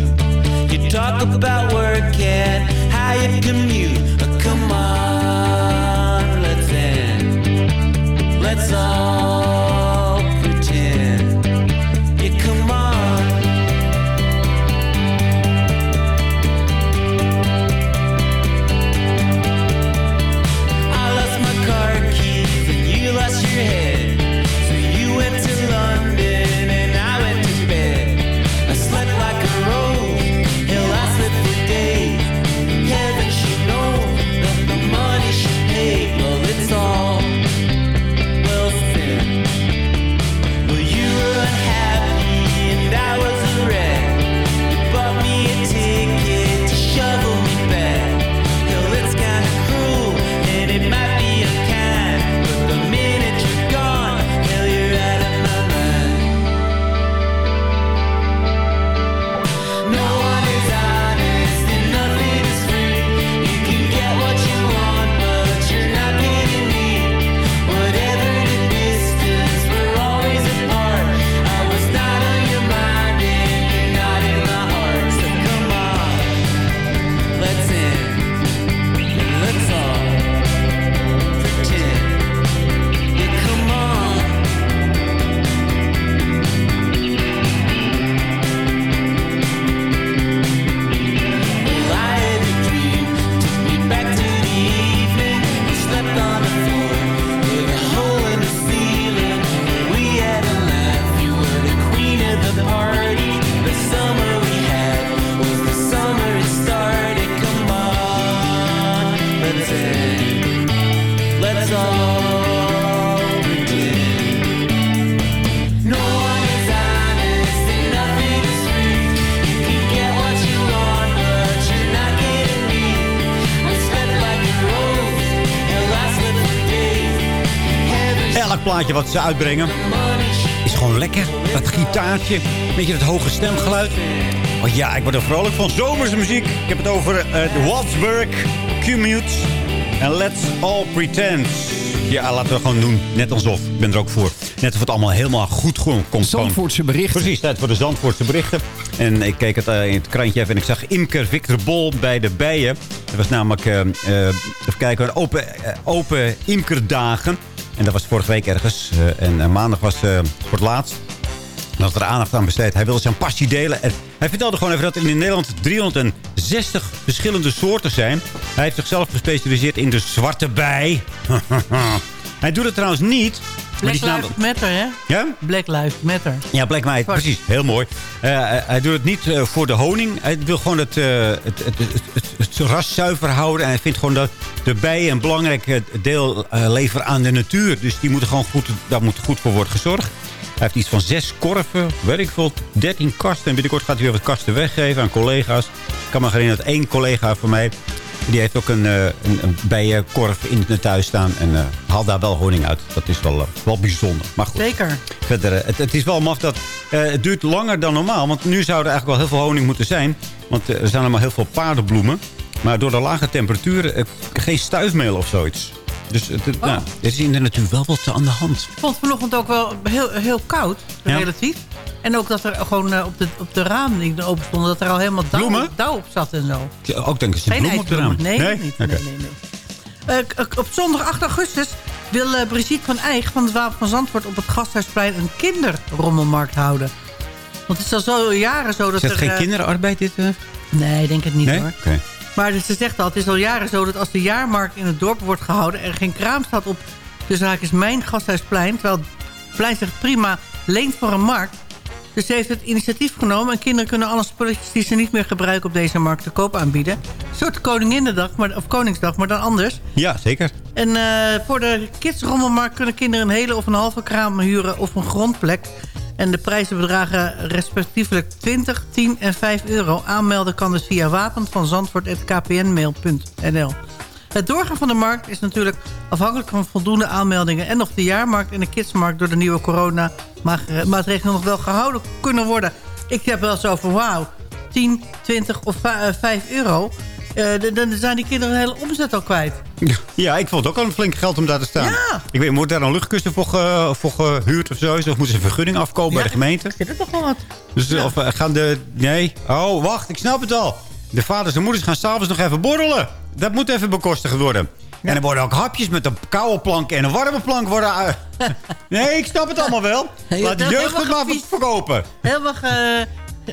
You talk about work and how you commute. Oh, come on, let's end. Let's all plaatje wat ze uitbrengen is gewoon lekker. Dat gitaartje, beetje dat hoge stemgeluid. Maar ja, ik word er vrolijk van. Zomerse muziek. Ik heb het over eh, de Waltzburg, Commute en Let's All Pretend. Ja, laten we gewoon doen. Net alsof. Ik ben er ook voor. Net of het allemaal helemaal goed gewoon komt. Zandvoortse berichten. Precies, tijd voor de Zandvoortse berichten. En ik keek het eh, in het krantje even en ik zag Imker Victor Bol bij de bijen. Dat was namelijk, eh, even kijken, open, open imkerdagen. En dat was vorige week ergens. Eh, en eh, maandag was eh, voor het laatst. Dat er aandacht aan besteed. Hij wilde zijn passie delen. En hij vertelde gewoon even dat er in Nederland 360 verschillende soorten zijn. Hij heeft zichzelf gespecialiseerd in de zwarte bij. hij doet het trouwens niet. Black Lives Matter, hè? Ja? Black Lives Matter. Ja, Black Zwart. precies. Heel mooi. Eh, hij- hij doet het niet eh, voor de honing. Hij wil gewoon het, eh, het, het, het, het, ras zuiver houden. En hij vindt gewoon dat de bijen een belangrijk eh, deel eh, leveren aan de natuur. Dus die moeten gewoon goed, daar moet goed voor worden gezorgd. Hij heeft iets van zes korven, veel, 13 kasten. En binnenkort gaat hij weer wat kasten weggeven aan collega's. Ik kan me herinneren dat één collega van mij... die heeft ook een, eh, een, een bijenkorf in het thuis staan. En eh, haalt daar wel honing uit. Dat is wel, eh, wel bijzonder. Maar goed. Zeker. Verder, het, het is wel maf dat het duurt langer dan normaal. Want nu zou er eigenlijk wel heel veel honing moeten zijn. Want er zijn allemaal heel veel paardenbloemen. Maar door de lage temperaturen geen stuifmeel of zoiets. Dus het, nou, er is in de natuur wel wat aan de hand. Ik vond het vanochtend ook wel heel, heel koud, Ja. relatief. En ook dat er gewoon eh, op, de, op de ramen die er open stonden... dat er al helemaal dauw, Bloemen? dauw op zat en zo. Ja, Ook denk ik, is de Geen bloem op de raam. ijsbloemen. Nee, niet. Nee, nee, nee. Eh, op zondag 8 augustus wil eh, Brigitte van Eijk van het Wapen van Zandvoort... op het Gasthuisplein een kinderrommelmarkt houden. Want het is al zo jaren zo dat Is het er... geen kinderarbeid dit? Nee, ik denk het niet nee? hoor. Oké. Maar ze zegt al, het is al jaren zo dat als de jaarmarkt in het dorp wordt gehouden... er geen kraam staat op de zaak is mijn gasthuisplein... terwijl het plein zich prima leent voor een markt. Dus ze heeft het initiatief genomen... en kinderen kunnen alle spulletjes die ze niet meer gebruiken... op deze markt te koop aanbieden. Een soort Koninginnedag, maar, of Koningsdag, maar dan anders. Ja, zeker. En eh, voor de kidsrommelmarkt kunnen kinderen een hele of een halve kraam huren... of een grondplek. En de prijzen bedragen respectievelijk 20, 10 en 5 euro. Aanmelden kan dus via wapen van zandvoort.kpnmail.nl. Het doorgaan van de markt is natuurlijk afhankelijk van voldoende aanmeldingen... en of de jaarmarkt en de kidsmarkt door de nieuwe corona-maatregelen nog wel gehouden kunnen worden. Ik heb wel zo van wauw, 10, 20 of va- eh, 5 euro. eh, dan- zijn die kinderen een hele omzet al kwijt. Ja, ik vond het ook al een flink geld om daar te staan. Ja. Ik weet, wordt daar een luchtkussen voor, voor gehuurd of zo? Of moeten ze een vergunning afkomen bij de gemeente? Zit er toch wel wat? Dus of eh, gaan de... Nee. Oh, wacht, ik snap het al. De vaders en moeders gaan s'avonds nog even borrelen. Dat moet even bekostigd worden. En er worden ook hapjes met een koude plank en een warme plank worden... uit- nee, ik snap het allemaal wel. Laat de jeugd het maar verkopen. Helemaal ge...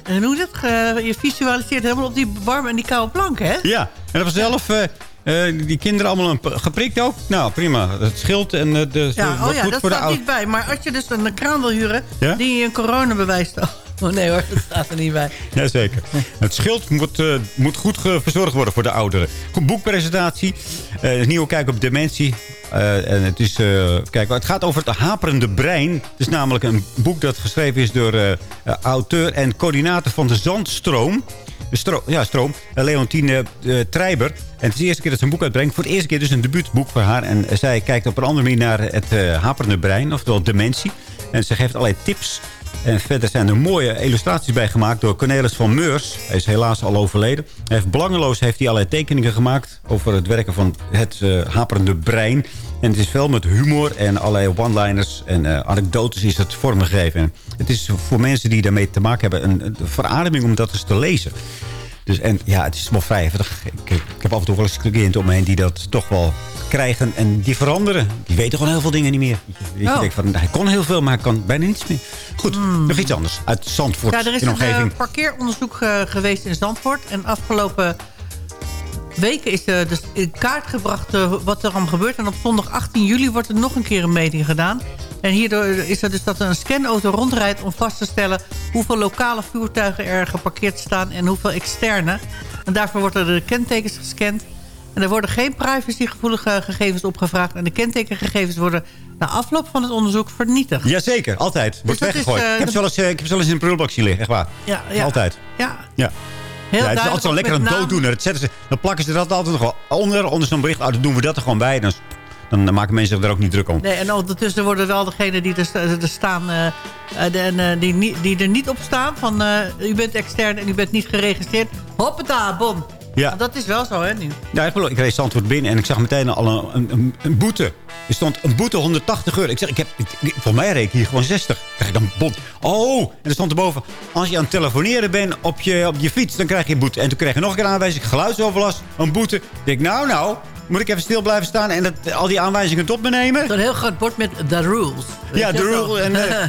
Hoe noem je dat? Ge- je visualiseert helemaal op die warme en die koude plank, hè? Ja, en dat vanzelf... eh eh, die kinderen allemaal een, geprikt ook. Nou, prima. Het scheelt en eh, de, Ja, oh ja, goed dat voor de staat niet bij. Maar als je dus een kraan wil huren, Ja? die je een coronabewijs. Oh nee hoor, dat staat er niet bij. Jazeker. Het schild moet, eh, moet goed verzorgd worden voor de ouderen. Goed, boekpresentatie. Een nieuwe kijk op dementie. Eh, en het, is, kijk, het gaat over het haperende brein. Het is namelijk een boek dat geschreven is door auteur en coördinator van de Zandstroom. De stro ja, Stroom. Leontine eh, Treiber. En het is de eerste keer dat ze een boek uitbrengt. Voor het eerste keer dus een debuutboek voor haar. En zij kijkt op een andere manier naar het eh, haperende brein. Oftewel dementie. En ze geeft allerlei tips en verder zijn er mooie illustraties bij gemaakt door Cornelis van Meurs. Hij is helaas al overleden. Hij heeft belangeloos heeft hij allerlei tekeningen gemaakt... over het werken van het eh, haperende brein. En het is veel met humor en allerlei one-liners en eh, anekdotes is het vormgegeven. En het is voor mensen die daarmee te maken hebben... een, een verademing om dat eens te lezen. Dus, en ja, het is wel vrij heftig. Ik, ik heb af en toe wel eens cliënten om me heen die dat toch wel krijgen. En die veranderen. Die weten gewoon heel veel dingen niet meer. Je Oh. denkt van, hij kon heel veel, maar hij kan bijna niets meer. Goed, nog iets anders. Uit Zandvoort Ja, er is een omgeving. eh, parkeeronderzoek eh, geweest in Zandvoort. En afgelopen weken is er dus in kaart gebracht eh, wat er allemaal gebeurt. En op zondag 18 juli wordt er nog een keer een meting gedaan. En hierdoor is er dus dat er een scanauto rondrijdt om vast te stellen... hoeveel lokale voertuigen er geparkeerd staan en hoeveel externe. En daarvoor worden de kentekens gescand. En er worden geen privacygevoelige gegevens opgevraagd. En de kentekengegevens worden na afloop van het onderzoek vernietigd. Jazeker, altijd. Wordt is, weggegooid. eh, ik, heb ze wel eens, ik heb ze wel eens in een prullenbak zien liggen, echt waar. Ja, ja. Altijd. Ja, Ja. Heel ja, het is altijd zo lekker een naam. dooddoener. Dat zetten ze, dan plakken ze dat altijd nog onder, onder zo'n bericht. Oh, dan doen we dat er gewoon bij. Dan, dan maken mensen zich er ook niet druk om. Nee, en ondertussen worden wel degenen die er, sta- er staan, eh, eh, en, eh, die, die er niet op staan... van u bent extern en u bent niet geregistreerd. Hoppata, bon. Ja. Want Dat is wel zo, hè, nu. Ja, ik, geloof- ik reed Zandvoort binnen en ik zag meteen al een, een, een, een boete. Er stond een boete 180 euro. Ik zeg, ik heb, ik, ik- voor mij reed ik hier gewoon 60. krijg ik dan bon. Oh, en er stond erboven. Als je aan het telefoneren bent op je, op je fiets, dan krijg je een boete. En toen kreeg je nog een keer aanwijzing. Geluidsoverlast, een boete. Ik denk, nou, nou, moet ik even stil blijven staan en dat, al die aanwijzingen tot me nemen? Zo'n heel groot bord met the rules. Ja, je de wel? rule. En eh, eh,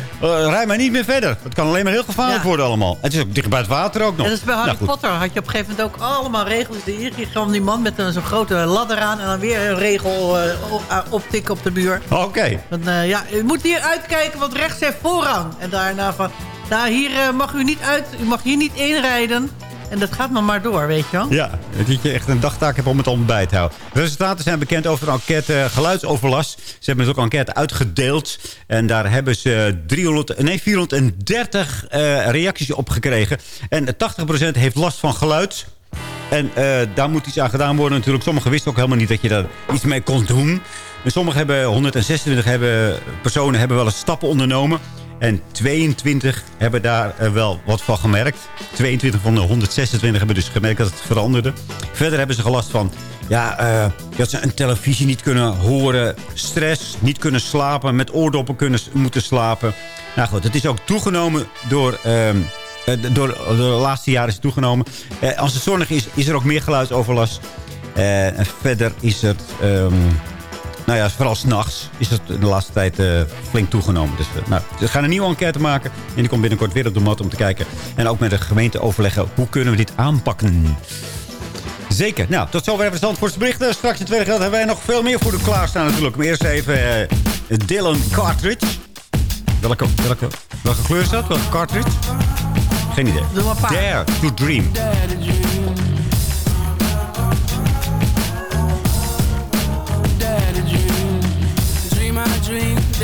rij maar niet meer verder. Het kan alleen maar heel gevaarlijk Ja. worden allemaal. Het is ook dicht bij het water ook nog. En dat is bij Harry Nou. Potter. Had je op een gegeven moment ook allemaal regels. De hier kwam die man met een- zo'n grote ladder aan... en dan weer een regel eh, op- eh, optikken op de muur. Oké. Eh, ja, u moet hier uitkijken, want rechts heeft voorrang. En daarna van... Nou, hier eh, mag u niet uit... U mag hier niet inrijden. En dat gaat maar maar door, weet je wel. Ja, dat je echt een dagtaak hebt om het bij te houden. De resultaten zijn bekend over een enquête eh, geluidsoverlast. Ze hebben dus ook een enquête uitgedeeld. En daar hebben ze 300, nee, 430 eh, reacties op gekregen. En 80% heeft last van geluid. En eh, daar moet iets aan gedaan worden natuurlijk. Sommigen wisten ook helemaal niet dat je daar iets mee kon doen. En sommigen hebben, 126 hebben, personen hebben wel eens stappen ondernomen. En 22 hebben daar eh, wel wat van gemerkt. 22 van de 126 hebben dus gemerkt dat het veranderde. Verder hebben ze gelast van... Ja, eh, dat ze een televisie niet kunnen horen. Stress, niet kunnen slapen. Met oordoppen kunnen moeten slapen. Nou goed, het is ook toegenomen door... ehm, eh, door de laatste jaren is het toegenomen. Als het zonnig is, is er ook meer geluidsoverlast. En verder is het... ehm, nou ja, vooral s'nachts is het de laatste tijd eh, flink toegenomen. Dus eh, nou, we gaan een nieuwe enquête maken. En die komt binnenkort weer op de mat om te kijken. En ook met de gemeente overleggen. Hoe kunnen we dit aanpakken? Zeker. Nou, tot zover even de Zandvoortse berichten. Straks in tweede hebben wij nog veel meer voor de klaarstaan natuurlijk. Maar eerst even eh, Dylan Cartridge. Welke, welke, welke kleur is dat? Welke cartridge? Geen idee. Maar een paar. Dare to Dream.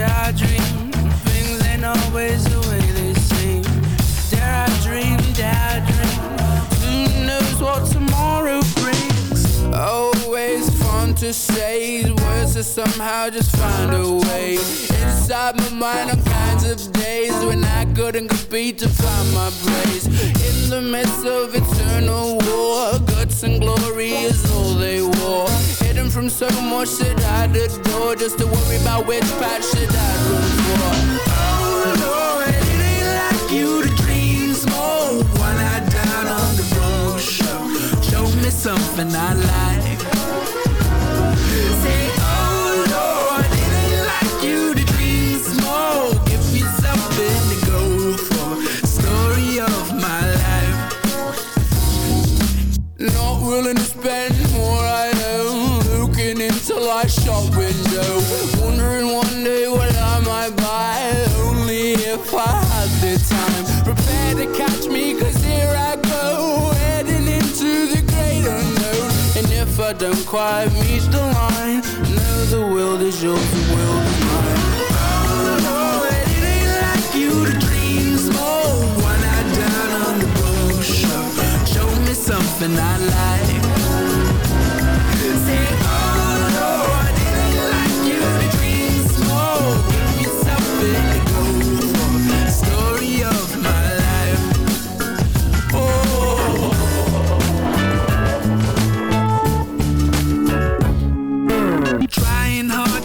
I dream. Things ain't always the way they seem. Dare I dream, dare I dream. Who knows what tomorrow brings? Always fun to say words to somehow just find a way. Inside my mind on kinds of days when I couldn't compete to find my place. In the mess of eternal war. Guts and glory is all they wore. Hidden from so much that I'd adore. Just to worry about which path should I run for. Oh Lord, it ain't like you to dream small. One eye down on the road. Show, show me something I like. Say, oh Lord, it ain't like you to dream small. Give me something to go for. Story of my life. Not willing to spend life's shop window. Wondering one day what I might buy. Only if I had the time. Prepare to catch me, cause here I go. Heading into the great unknown. And if I don't quite meet the line, know the world is yours, the world is mine. Oh, Lord, it ain't like you to dream small. One eye down on the brochure. Show me something I like.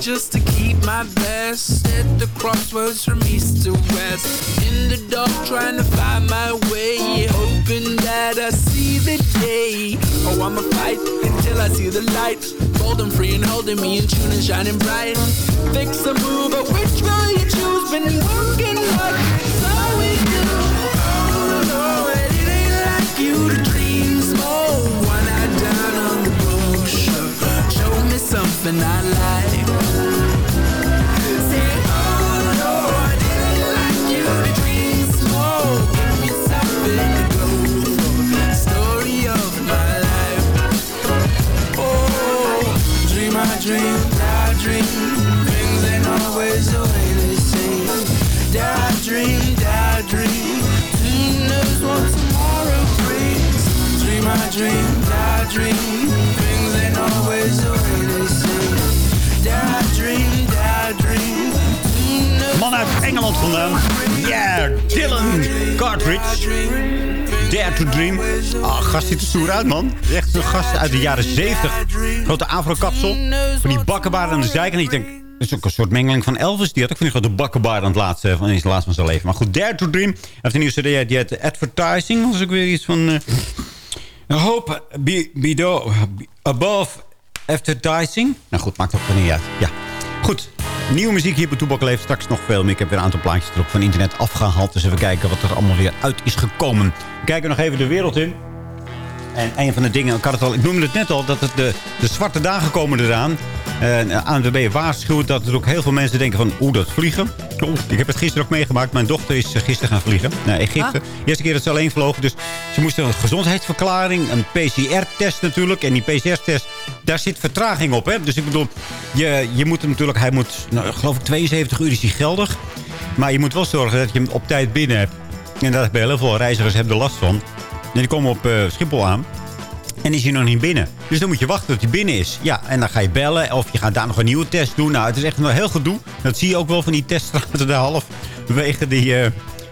Just to keep my best. At the crossroads from east to west. In the dark trying to find my way. Hoping that I see the day. Oh, I'ma fight until I see the light. Bold and free and holding me in tune and shining bright. Fix a move, but which will you choose? Been working hard, it's we Engeland vandaan. Yeah, Dylan Cartridge. Dare to Dream. Ah, gast ziet er stoer uit, man. Echt een gast uit de jaren 70. Grote afro-kapsel. Van die bakkenbaar aan de zijkant. Ik denk, dat is ook een soort mengeling van Elvis. Die had ook van die grote bakkenbaar aan het laatste van, het laatste van zijn leven. Maar goed, Dare to Dream. Hij heeft een nieuwe cd, die heet Advertising. Dat is ook weer iets van... Uh, hope be, be do, above advertising. Nou goed, maakt ook niet uit. Ja. Goed, nieuwe muziek hier bij Toebak leeft straks nog veel meer. Ik heb weer een aantal plaatjes erop van internet afgehaald. Dus even kijken wat er allemaal weer uit is gekomen. We kijken nog even de wereld in. En een van de dingen, ik, had het al, ik noemde het net al, dat het de, de zwarte dagen komen eraan. En ANWB waarschuwt dat er ook heel veel mensen denken van, oeh, dat vliegen. Oeh, ik heb het gisteren ook meegemaakt. Mijn dochter is eh, gisteren gaan vliegen naar Egypte. De eerste keer dat ze alleen vlogen. Dus ze moesten een gezondheidsverklaring, een PCR-test natuurlijk. En die PCR-test, daar zit vertraging op. Hè? Dus ik bedoel, je, je moet hem natuurlijk, hij moet, nou, geloof ik 72 uur is hij geldig. Maar je moet wel zorgen dat je hem op tijd binnen hebt. En daar hebben heel veel reizigers hebben er last van. En die komen op uh, Schiphol aan. En is hij nog niet binnen. Dus dan moet je wachten tot hij binnen is. Ja, en dan ga je bellen. Of je gaat daar nog een nieuwe test doen. Nou, het is echt een heel gedoe. Dat zie je ook wel van die teststraten daar halverwege die...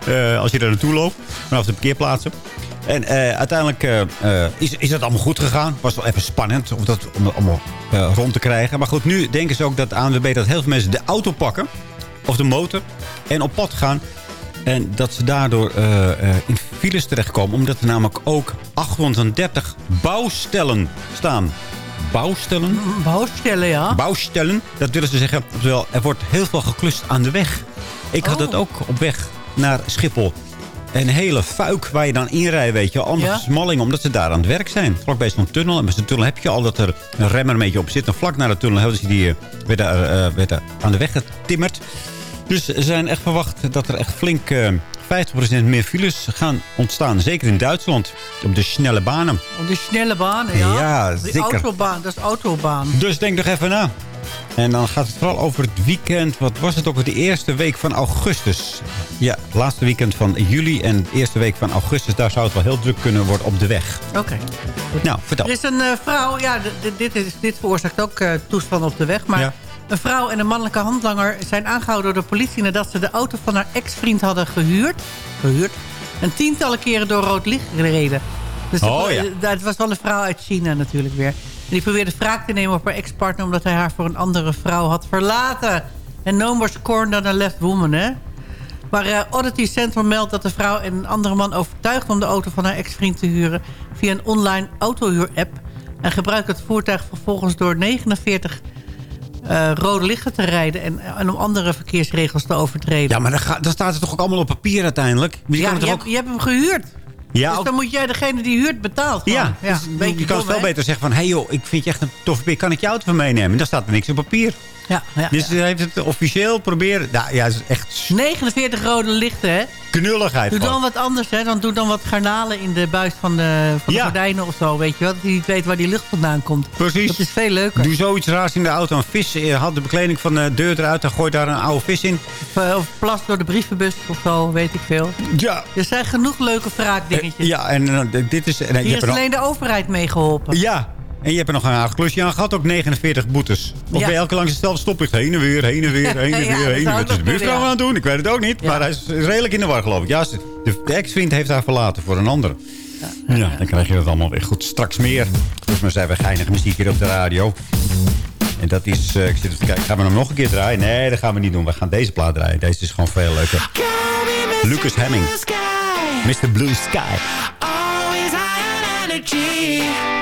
Uh, als je daar naartoe loopt. Vanaf de parkeerplaatsen. En uiteindelijk is, is dat allemaal goed gegaan. Was wel even spannend om dat om, allemaal rond te krijgen. Maar goed, nu denken ze ook dat de ANWB dat heel veel mensen de auto pakken. Of de motor. En op pad gaan. En dat ze daardoor files terechtkomen. Omdat er namelijk ook 830 bouwstellen staan. Bouwstellen? Bouwstellen, ja. Bouwstellen, dat willen ze zeggen. Terwijl er wordt heel veel geklust aan de weg. Ik had Oh. het ook op weg naar Schiphol. Een hele fuik waar je dan inrijdt, weet je. Allemaal Ja? versmalling, omdat ze daar aan het werk zijn. Vlakbij zo'n tunnel. En bij zo'n tunnel heb je al dat er een remmer een beetje op zit. En vlak naar de tunnel hebben ze die, eh, daar, eh, werd daar aan de weg getimmerd. Dus ze zijn echt verwacht dat er echt flink eh 50% meer files gaan ontstaan. Zeker in Duitsland. Op de snelle banen. Op de snelle banen, ja. Ja, zeker. autobaan, dat is autobaan. Dus denk nog even na. En dan gaat het vooral over het weekend. Wat was het ook? De eerste week van augustus. Ja, het laatste weekend van juli en de eerste week van augustus. Daar zou het wel heel druk kunnen worden op de weg. Oké. Nou, vertel. Er is een eh, vrouw, ja, dit, is, dit veroorzaakt ook eh toestand op de weg. Maar Ja. Een vrouw en een mannelijke handlanger zijn aangehouden door de politie... nadat ze de auto van haar ex-vriend hadden gehuurd. gehuurd. een tientallen keren door rood licht gereden. Dus Oh, dat, ja. dat was wel een vrouw uit China natuurlijk weer. En die probeerde wraak te nemen op haar ex-partner... omdat hij haar voor een andere vrouw had verlaten. En no more scorn dan a left woman, hè? Maar eh, Oddity Central meldt dat de vrouw en een andere man overtuigd... om de auto van haar ex-vriend te huren via een online autohuur-app... en gebruikt het voertuig vervolgens door 49 eh, rode lichten te rijden... En, en om andere verkeersregels te overtreden. Ja, maar dan, ga- dan staat het toch ook allemaal op papier uiteindelijk? Je Ja, hebt, je hebt hem gehuurd. Ja, dus dan moet jij degene die huurt betaalt. Ja, dus een beetje je kan dom, veel hè? beter zeggen van... hé hey joh, ik vind je echt een toffe beer. Kan ik je auto van meenemen? En dan staat er niks op papier. Ja, ja, dus hij heeft het officieel proberen. Nou, ja, het is echt 49 rode lichten, hè? knulligheid. Doe gewoon. dan wat anders, hè? Dan doe dan wat garnalen in de buis van de, van de Ja. gordijnen of zo, weet je wel? Dat hij niet weet waar die lucht vandaan komt. Precies. Dat is veel leuker. Doe zoiets raars in de auto. Een vis, eh, haal de bekleding van de deur eruit en gooi daar een oude vis in. Of, eh, of plas door de brievenbus of zo, weet ik veel. Ja. Er zijn genoeg leuke wraakdingetjes. Ja, en eh, dit is... En, je Hier hebt is er nog- alleen de overheid mee geholpen. Ja, en je hebt er nog een aardig klusje aan gehad. Ook 49 boetes. Of Ja. je elke langs hetzelfde stoplicht. Heen en weer, heen en weer, heen en weer, heen en weer. Wat is de buurvrouw aan het doen? Ik weet het ook niet. Maar hij is redelijk in de war, geloof ik. Ja, de, ex-vriend heeft haar verlaten voor een ander. Ja, dan krijg je dat allemaal weer goed. Straks meer. Volgens mij zijn we geinige muziek hier op de radio. En dat is... eh, ik zit even te kijken. Gaan we hem nog een keer draaien? Nee, dat gaan we niet doen. We gaan deze plaat draaien. Deze is gewoon veel leuker. Lucas Hemming. Mr. Blue Sky. Always high on energy.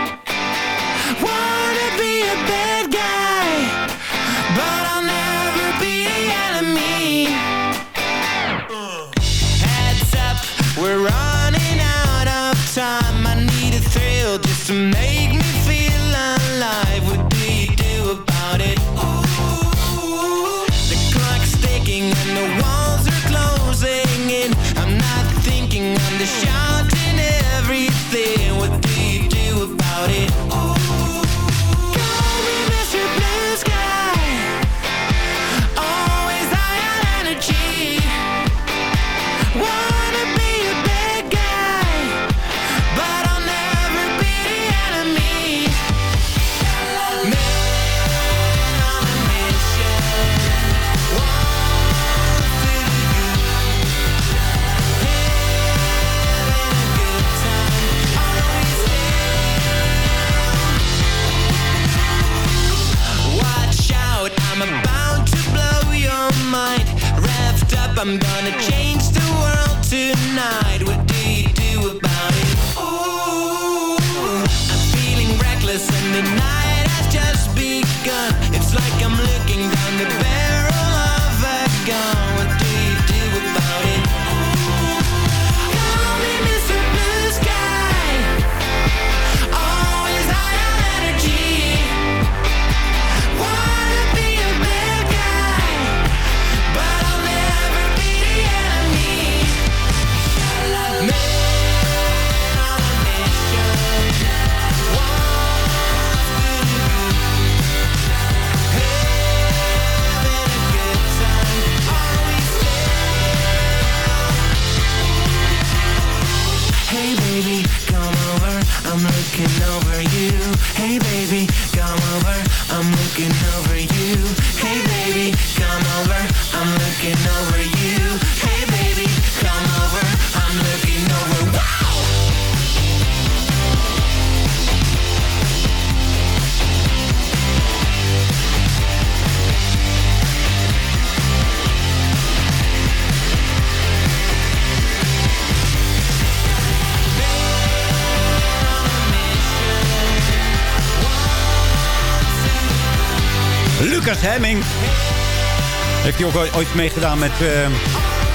Heeft hij ook ooit- meegedaan met... eh,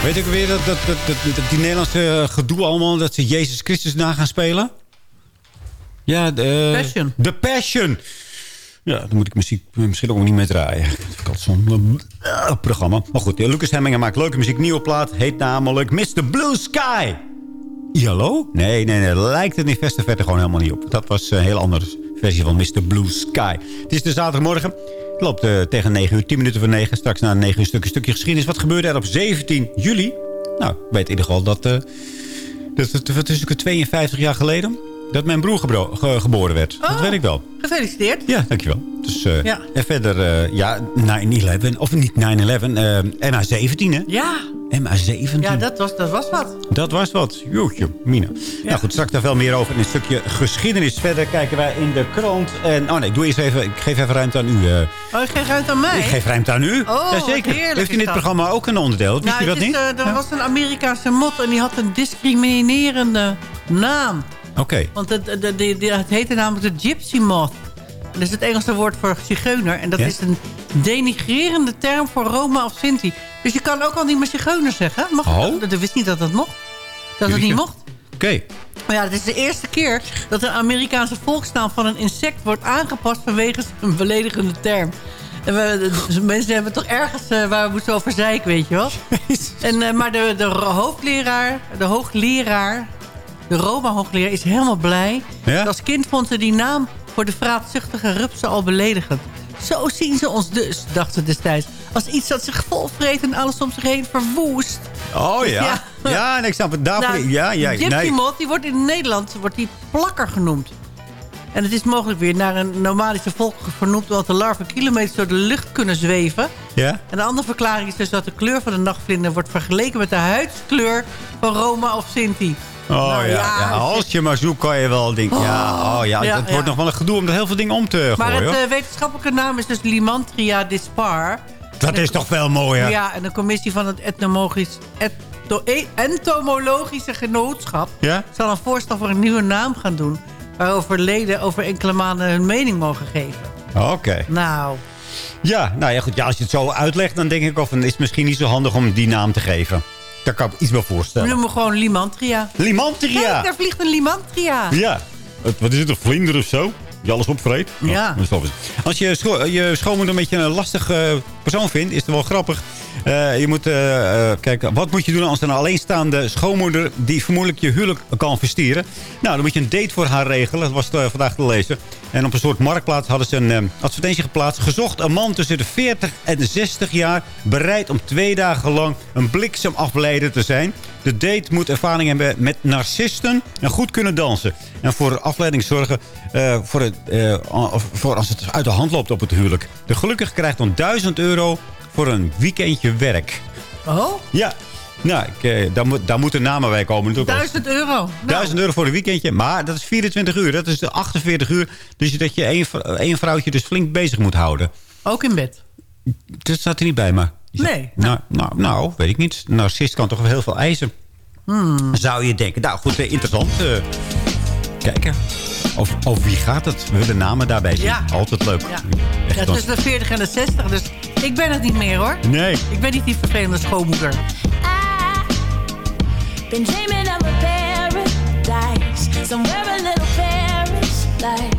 weet ik weer, dat, dat, dat, dat- dat- die Nederlandse gedoe allemaal... dat ze Jezus Christus na gaan spelen? Ja, de... Passion. The Passion. Ja, dan moet ik muziek misschien ook niet mee draaien. Ik altijd zo'n eh, programma. Maar goed, eh, Lucas Hemming maakt leuke muziek. Nieuwe plaat heet namelijk Mr. Blue Sky. Hallo? Nee, nee, nee. Lijkt het in verste verte gewoon helemaal niet op. Dat was een heel andere versie van Mr. Blue Sky. Het is de zaterdagmorgen. Het loopt eh, tegen 9 uur, 10 minuten voor 9. Straks na 9 uur een stukje geschiedenis. Wat gebeurde er op 17 juli? Nou, ik weet in ieder geval dat... eh dat het, het, 52 jaar geleden... dat mijn broer ge- geboren werd. Dat Oh. weet ik wel. Gefeliciteerd. Ja, dankjewel. Dus, eh, Ja. En verder, eh, ja, 9-11. Of niet 9-11, eh NH17, hè? Ja. MA17. Ja, dat was, dat was wat. Dat was wat. Joetje, Mina. Nou goed, straks daar veel meer over. In een stukje geschiedenis verder kijken wij in de krant. En, oh nee, ik, doe eerst even, ik geef even ruimte aan u. eh. Oh, je geeft ruimte aan mij? Ik geef ruimte aan u. Oh, Jazeker. heerlijk Heeft u in dit dat. programma ook een onderdeel? Wist Nou, u dat is, niet? eh, er was een Amerikaanse mot en die had een discriminerende naam. Oké. Want het, de, de, de- het heette namelijk de gypsy moth. Dat is het Engelse woord voor zigeuner. En dat is een denigrerende term voor Roma of Sinti. Dus je kan ook al niet meer zigeuner zeggen. Mag Oh. dat? Ik wist niet dat dat mocht. Dat het niet mocht. Oké. Maar ja, het is de eerste keer dat een Amerikaanse volksnaam van een insect wordt aangepast vanwege een beledigende term. En we, dus mensen hebben toch ergens eh, waar we moeten over zeiken, weet je wel. En, eh, maar de, de hoofdleraar, de hoogleraar, de Roma-hoogleraar is helemaal blij. Ja? Als kind vond ze die naam voor de vraatzuchtige rupsen al beledigend. Zo zien ze ons dus, dacht ze destijds. Als iets dat zich volvreet en alles om zich heen verwoest. Oh ja. Ja. Ja, en ik snap het daarvoor. Nou, ja, ja. Gypsy Nee. moth, die wordt in Nederland wordt die plakker genoemd. En het is mogelijk weer naar een nomadische volk vernoemd... omdat de larven kilometers door de lucht kunnen zweven. Ja? En de andere verklaring is dus dat de kleur van de nachtvlinder... wordt vergeleken met de huidskleur van Roma of Sinti. Oh Nou, ja, ja, als je maar zoekt kan je wel denken. ja, oh ja, Ja, het ja. wordt nog wel een gedoe om er heel veel dingen om te Maar gooien. het hoor. eh, wetenschappelijke naam is dus Limantria dispar. dat is toch veel mooier. Ja, en de commissie van het etnomologisch, etno- e- entomologische genootschap... Ja? zal een voorstel voor een nieuwe naam gaan doen... waarover leden over enkele maanden hun mening mogen geven. Oké. Nou, Ja, nou ja, goed. Ja, als je het zo uitlegt, dan denk ik of het is misschien niet zo handig om die naam te geven. Daar kan ik me iets bij we voorstellen. noemen gewoon Limantria. Limantria! Kijk, daar vliegt een Limantria. Ja. Wat is het, een vlinder of zo? Die alles opvreet? Ja. Oh. Als je, scho je schoonmoeder een beetje een lastige persoon vindt, is het wel grappig. Eh, je moet eh, eh, kijken, wat moet je doen als een alleenstaande schoonmoeder die vermoedelijk je huwelijk kan verstieren? Nou, dan moet je een date voor haar regelen. Dat was eh, vandaag te lezen. En op een soort marktplaats hadden ze een eh, advertentie geplaatst. Gezocht een man tussen de 40 en de 60 jaar. Bereid om twee dagen lang een bliksemafleider te zijn. De date moet ervaring hebben met narcisten en goed kunnen dansen. En voor afleiding zorgen eh, voor, het, eh, voor als het uit de hand loopt op het huwelijk. De gelukkige krijgt dan 1000 euro voor een weekendje werk. Oh, Ja, nou, ik, eh, daar, moet, daar moeten namen bij komen natuurlijk. 1000 euro. Nou, 1000 euro voor een weekendje, maar dat is 24 uur. Dat is de 48 uur. Dus dat je één, één vrouwtje dus flink bezig moet houden. Ook in bed. Dat staat er niet bij, maar... Nee. Nou, nou, nou, weet ik niet. Een narcist kan toch wel heel veel eisen. Hmm. Zou je denken. Nou goed, eh, interessant. eh, kijken. Over, over wie gaat het? We willen namen daarbij zien. Ja. Altijd leuk. Ja. Echt Ja, tussen de 40 en de 60. Dus ik ben het niet meer hoor. Nee. Ik ben niet die vervelende schoonmoeder. Been dreaming of a paradise, somewhere a little Paris, like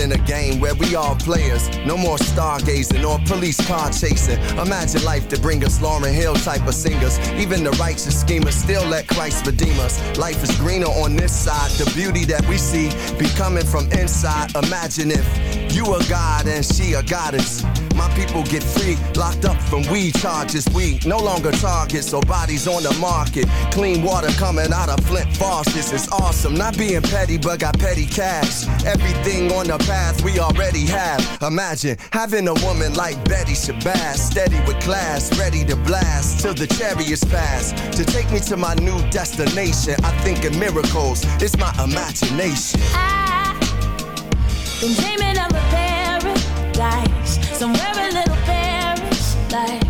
in a game where we all players. No more stargazing or police car chasing. Imagine life to bring us Lauren Hill type of singers. Even the righteous schemers still let Christ redeem us. Life is greener on this side. The beauty that we see be coming from inside. Imagine if you a god and she a goddess. My people get free, locked up from weed charges. We no longer targets, so bodies on the market. Clean water coming out of Flint faucets. It's awesome, not being petty, but got petty cash. Everything on the path we already have. Imagine having a woman like Betty Shabazz, steady with class, ready to blast till the chariots pass. To take me to my new destination, I think in miracles. It's my imagination. Ah, been dreaming of a paradise, somewhere a little Paris, like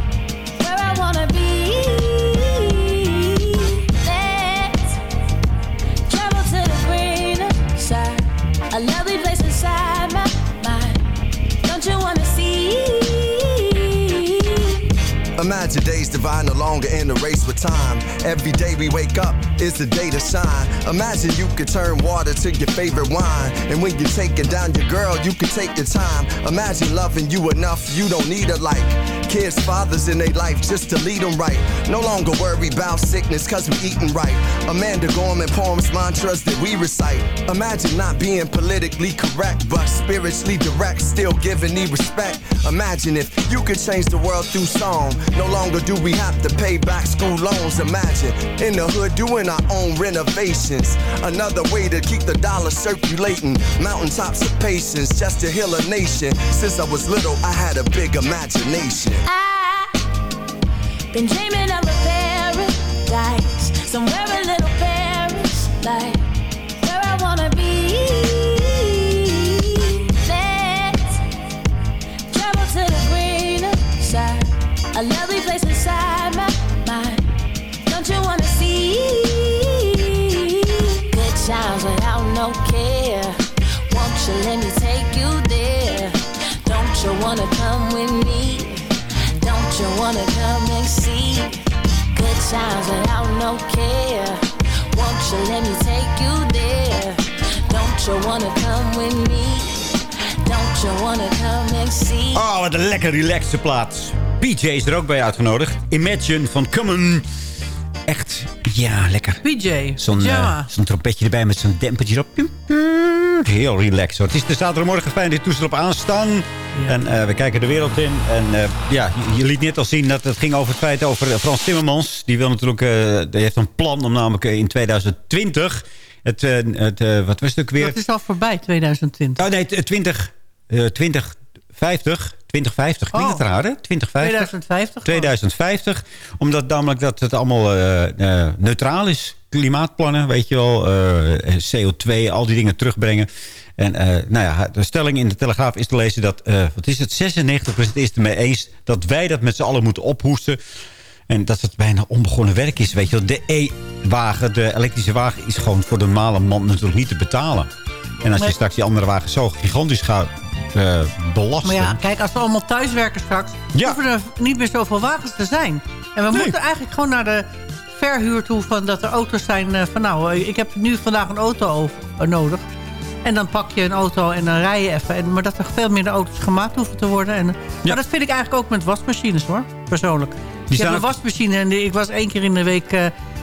Imagine days divine, no longer in a race with time. Every day we wake up is the day to shine. Imagine you could turn water to your favorite wine. And when you're taking down your girl, you can take your time. Imagine loving you enough, you don't need a like. Kids, fathers in their life just to lead them right. No longer worry about sickness cause we eating right. Amanda Gorman poems, mantras that we recite. Imagine not being politically correct, but spiritually direct, still giving me respect. Imagine if you could change the world through song. No longer do we have to pay back school loans. Imagine in the hood doing our own renovations. Another way to keep the dollar circulating. Mountaintops of patience just to heal a nation. Since I was little, I had a big imagination. I Been dreaming of a paradise somewhere a little Paris like where I wanna be. Times without no care? Won't you let me take you there? Don't you wanna come with me? Don't you wanna come and see? Oh, wat een lekker relaxe plaats. PJ is er ook bij uitgenodigd. Imagine van Common. Echt, ja, lekker. PJ, Zo'n ja. eh, trompetje erbij met zo'n dempertje erop. Heel relaxed hoor. Het is de zaterdagmorgen fijn dit toestel op aanstaan. En eh, we kijken de wereld in. En eh, ja, je, je liet net al zien dat het ging over het feit over Frans Timmermans. Die wil natuurlijk, die heeft een plan om namelijk in 2020... Het, het, wat was het ook weer? Dat is al voorbij, 2020. Oh nee, t- 20, eh 2050. 2050, klinkt het Oh. raar hè? 2050. 2050. 2050. Omdat namelijk dat het allemaal eh, eh, neutraal is. Klimaatplannen, weet je wel. eh, CO2, al die dingen terugbrengen. En nou ja, de stelling in de Telegraaf is te lezen dat... wat is het? 96% is het ermee eens dat wij dat met z'n allen moeten ophoesten. En dat het bijna onbegonnen werk is. Weet je wel, de E-wagen, de elektrische wagen... is gewoon voor de normale man natuurlijk niet te betalen. En als je straks die andere wagen zo gigantisch gaat eh, belasten... Maar ja, kijk, als we allemaal thuiswerken straks... hoeven er niet meer zoveel wagens te zijn. En we moeten eigenlijk gewoon naar de verhuur toe... Van dat er auto's zijn eh, van... nou, eh, ik heb nu vandaag een auto over, nodig. En dan pak je een auto en dan rij je even. En, maar dat er veel minder auto's gemaakt hoeven te worden. En, Maar dat vind ik eigenlijk ook met wasmachines, hoor. Persoonlijk. je staan hebt een wasmachine en ik was één keer in de week...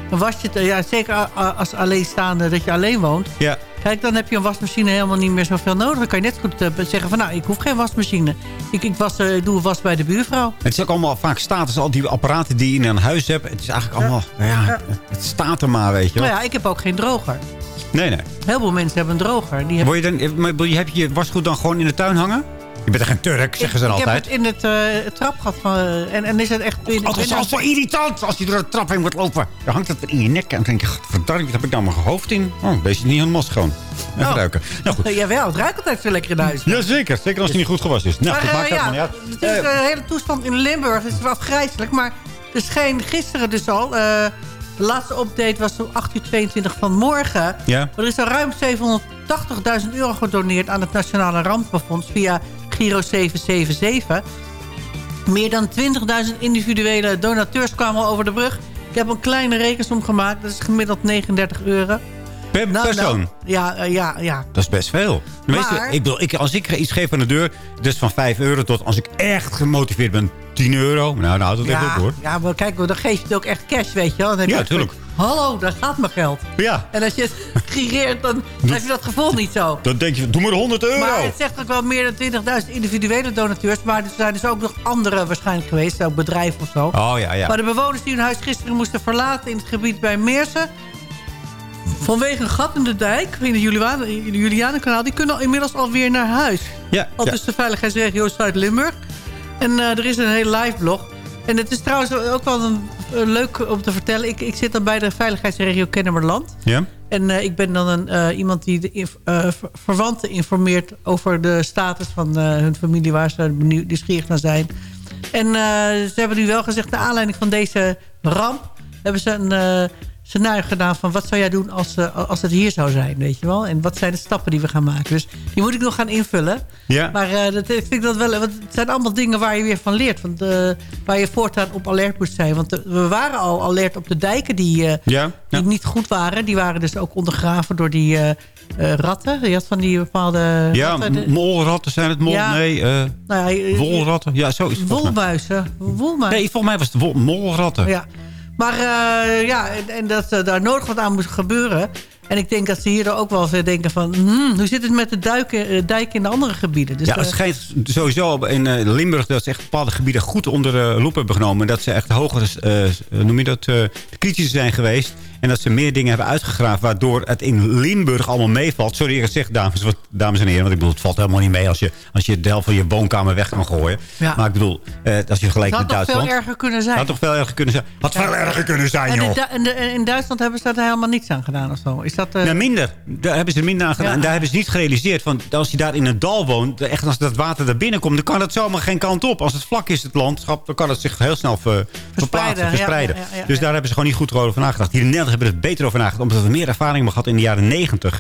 was je ja, zeker als alleenstaande dat je alleen woont. Ja. Kijk, dan heb je een wasmachine helemaal niet meer zoveel nodig. Dan kan je net goed eh, zeggen van, nou, ik hoef geen wasmachine. Ik, ik, was, eh, ik doe was bij de buurvrouw. Het is ook allemaal vaak status, al die apparaten die je in een huis hebt. Het is eigenlijk allemaal, nou ja, het staat er maar, weet je wel. Nou ja, ik heb ook geen droger. Nee, nee. Heel veel mensen hebben een droger. Die hebben... Word je dan, maar bedoel je- heb je je wasgoed dan gewoon in de tuin hangen? Je bent er geen Turk, zeggen ze dan ik altijd. heb het in het eh, trapgat van... eh, en, en is het echt... In, Oh, dat is al zo irritant als je door de trap heen moet lopen. Dan hangt het in je nek en dan denk je, verdarm, wat heb ik nou mijn hoofd in? Oh, deze is niet helemaal schoon. Even Oh. ruiken. Nou goed. Jawel, het ruikt altijd zo lekker in huis. Jazeker, zeker als het niet goed gewassen is. Nou, maar goed, eh, dat ja, maar niet uit. het is de hele toestand in Limburg. Het is wel afgrijzelijk. Maar er scheen gisteren dus al... de laatste update was om 8 uur 22 van morgen. Ja. Er is al ruim 780.000 euro gedoneerd aan het Nationale Rampenfonds via Giro 777. Meer dan 20.000 individuele donateurs kwamen al over de brug. Ik heb een kleine rekensom gemaakt. Dat is gemiddeld 39 euro. Per Nou, persoon? nou, ja, eh, ja, ja. Dat is best veel. De meeste- Maar- ik bedoel, ik, als ik iets geef aan de deur, dus van 5 euro tot als ik echt gemotiveerd ben, 10 euro. Nou, nou houdt het echt op hoor. Ja, maar kijk, dan geef je het ook echt cash, weet je wel. Dan heb je Ja, echt tuurlijk. van, Hallo, daar gaat mijn geld. Ja. En als je het gireert, dan heb je dat gevoel niet zo. Dan denk je, doe maar 100 euro. Maar het zegt ook wel meer dan 20.000 individuele donateurs. Maar er zijn dus ook nog andere waarschijnlijk geweest. Ook bedrijven of zo. Oh ja, ja. Maar de bewoners die hun huis gisteren moesten verlaten in het gebied bij Meersen... vanwege een gat in de dijk, in de Juliana- in de Julianenkanaal... die kunnen al inmiddels alweer naar huis. Ja, Al ja. dus de veiligheidsregio Zuid-Limburg. En eh, er is een hele live blog. En het is trouwens ook wel een, leuk om te vertellen. Ik, ik zit dan bij de veiligheidsregio Kennemerland. Ja? En eh, ik ben dan een, eh, iemand die de inf- eh, verwanten informeert... over de status van eh, hun familie, waar ze benieuwd, nieuwsgierig naar zijn. En eh, ze hebben nu wel gezegd... naar aanleiding van deze ramp... hebben ze een eh, scenario gedaan van... wat zou jij doen als, eh, als het hier zou zijn, weet je wel? En wat zijn de stappen die we gaan maken? Dus die moet ik nog gaan invullen. Ja. Maar eh, dat, ik vind dat wel, want het zijn allemaal dingen waar je weer van leert. Want, eh, waar je voortaan op alert moet zijn. Want we waren al alert op de dijken die, Ja, die niet goed waren. Die waren dus ook ondergraven door die ratten. Je had van die bepaalde... Ja, ratten, molratten zijn het. Mol. Nee, nou wolratten. Ja, zo is het. Wolmuizen. Wolmuizen. Nee, volgens mij was het molratten. Ja. Maar eh, ja, en, en dat eh, daar nodig wat aan moest gebeuren. En ik denk dat ze hier ook wel eens denken van... hmm, hoe zit het met de duiken, eh, dijken in de andere gebieden? Dus ja, eh, het schijnt sowieso in eh, Limburg dat ze echt bepaalde gebieden goed onder de loep hebben genomen. En dat ze echt hoger, eh, noem je dat, eh, kritisch zijn geweest. En dat ze meer dingen hebben uitgegraven waardoor het in Limburg allemaal meevalt. Sorry, ik zeg dames, wat, dames en heren, want ik bedoel, het valt helemaal niet mee als je, als je de helft van je woonkamer weg kan gooien. Ja. Maar ik bedoel, eh, als je gelijk met had toch Duitsland... veel erger kunnen zijn. Had toch veel erger kunnen zijn. Had veel erger kunnen zijn, joh. en in Duitsland hebben ze daar helemaal niets aan gedaan of zo. Is dat, eh, Nou, minder. Daar hebben ze er minder aan gedaan. En daar hebben ze niet gerealiseerd. Want als je daar in een dal woont, echt als dat water daar binnenkomt... dan kan het zomaar geen kant op. Als het vlak is, het landschap, dan kan het zich heel snel ver, verplaatsen, verspreiden. dus daar hebben ze gewoon niet goed over nagedacht. Hier in hebben er beter over nagedacht. Omdat we meer ervaring hebben gehad in de jaren negentig.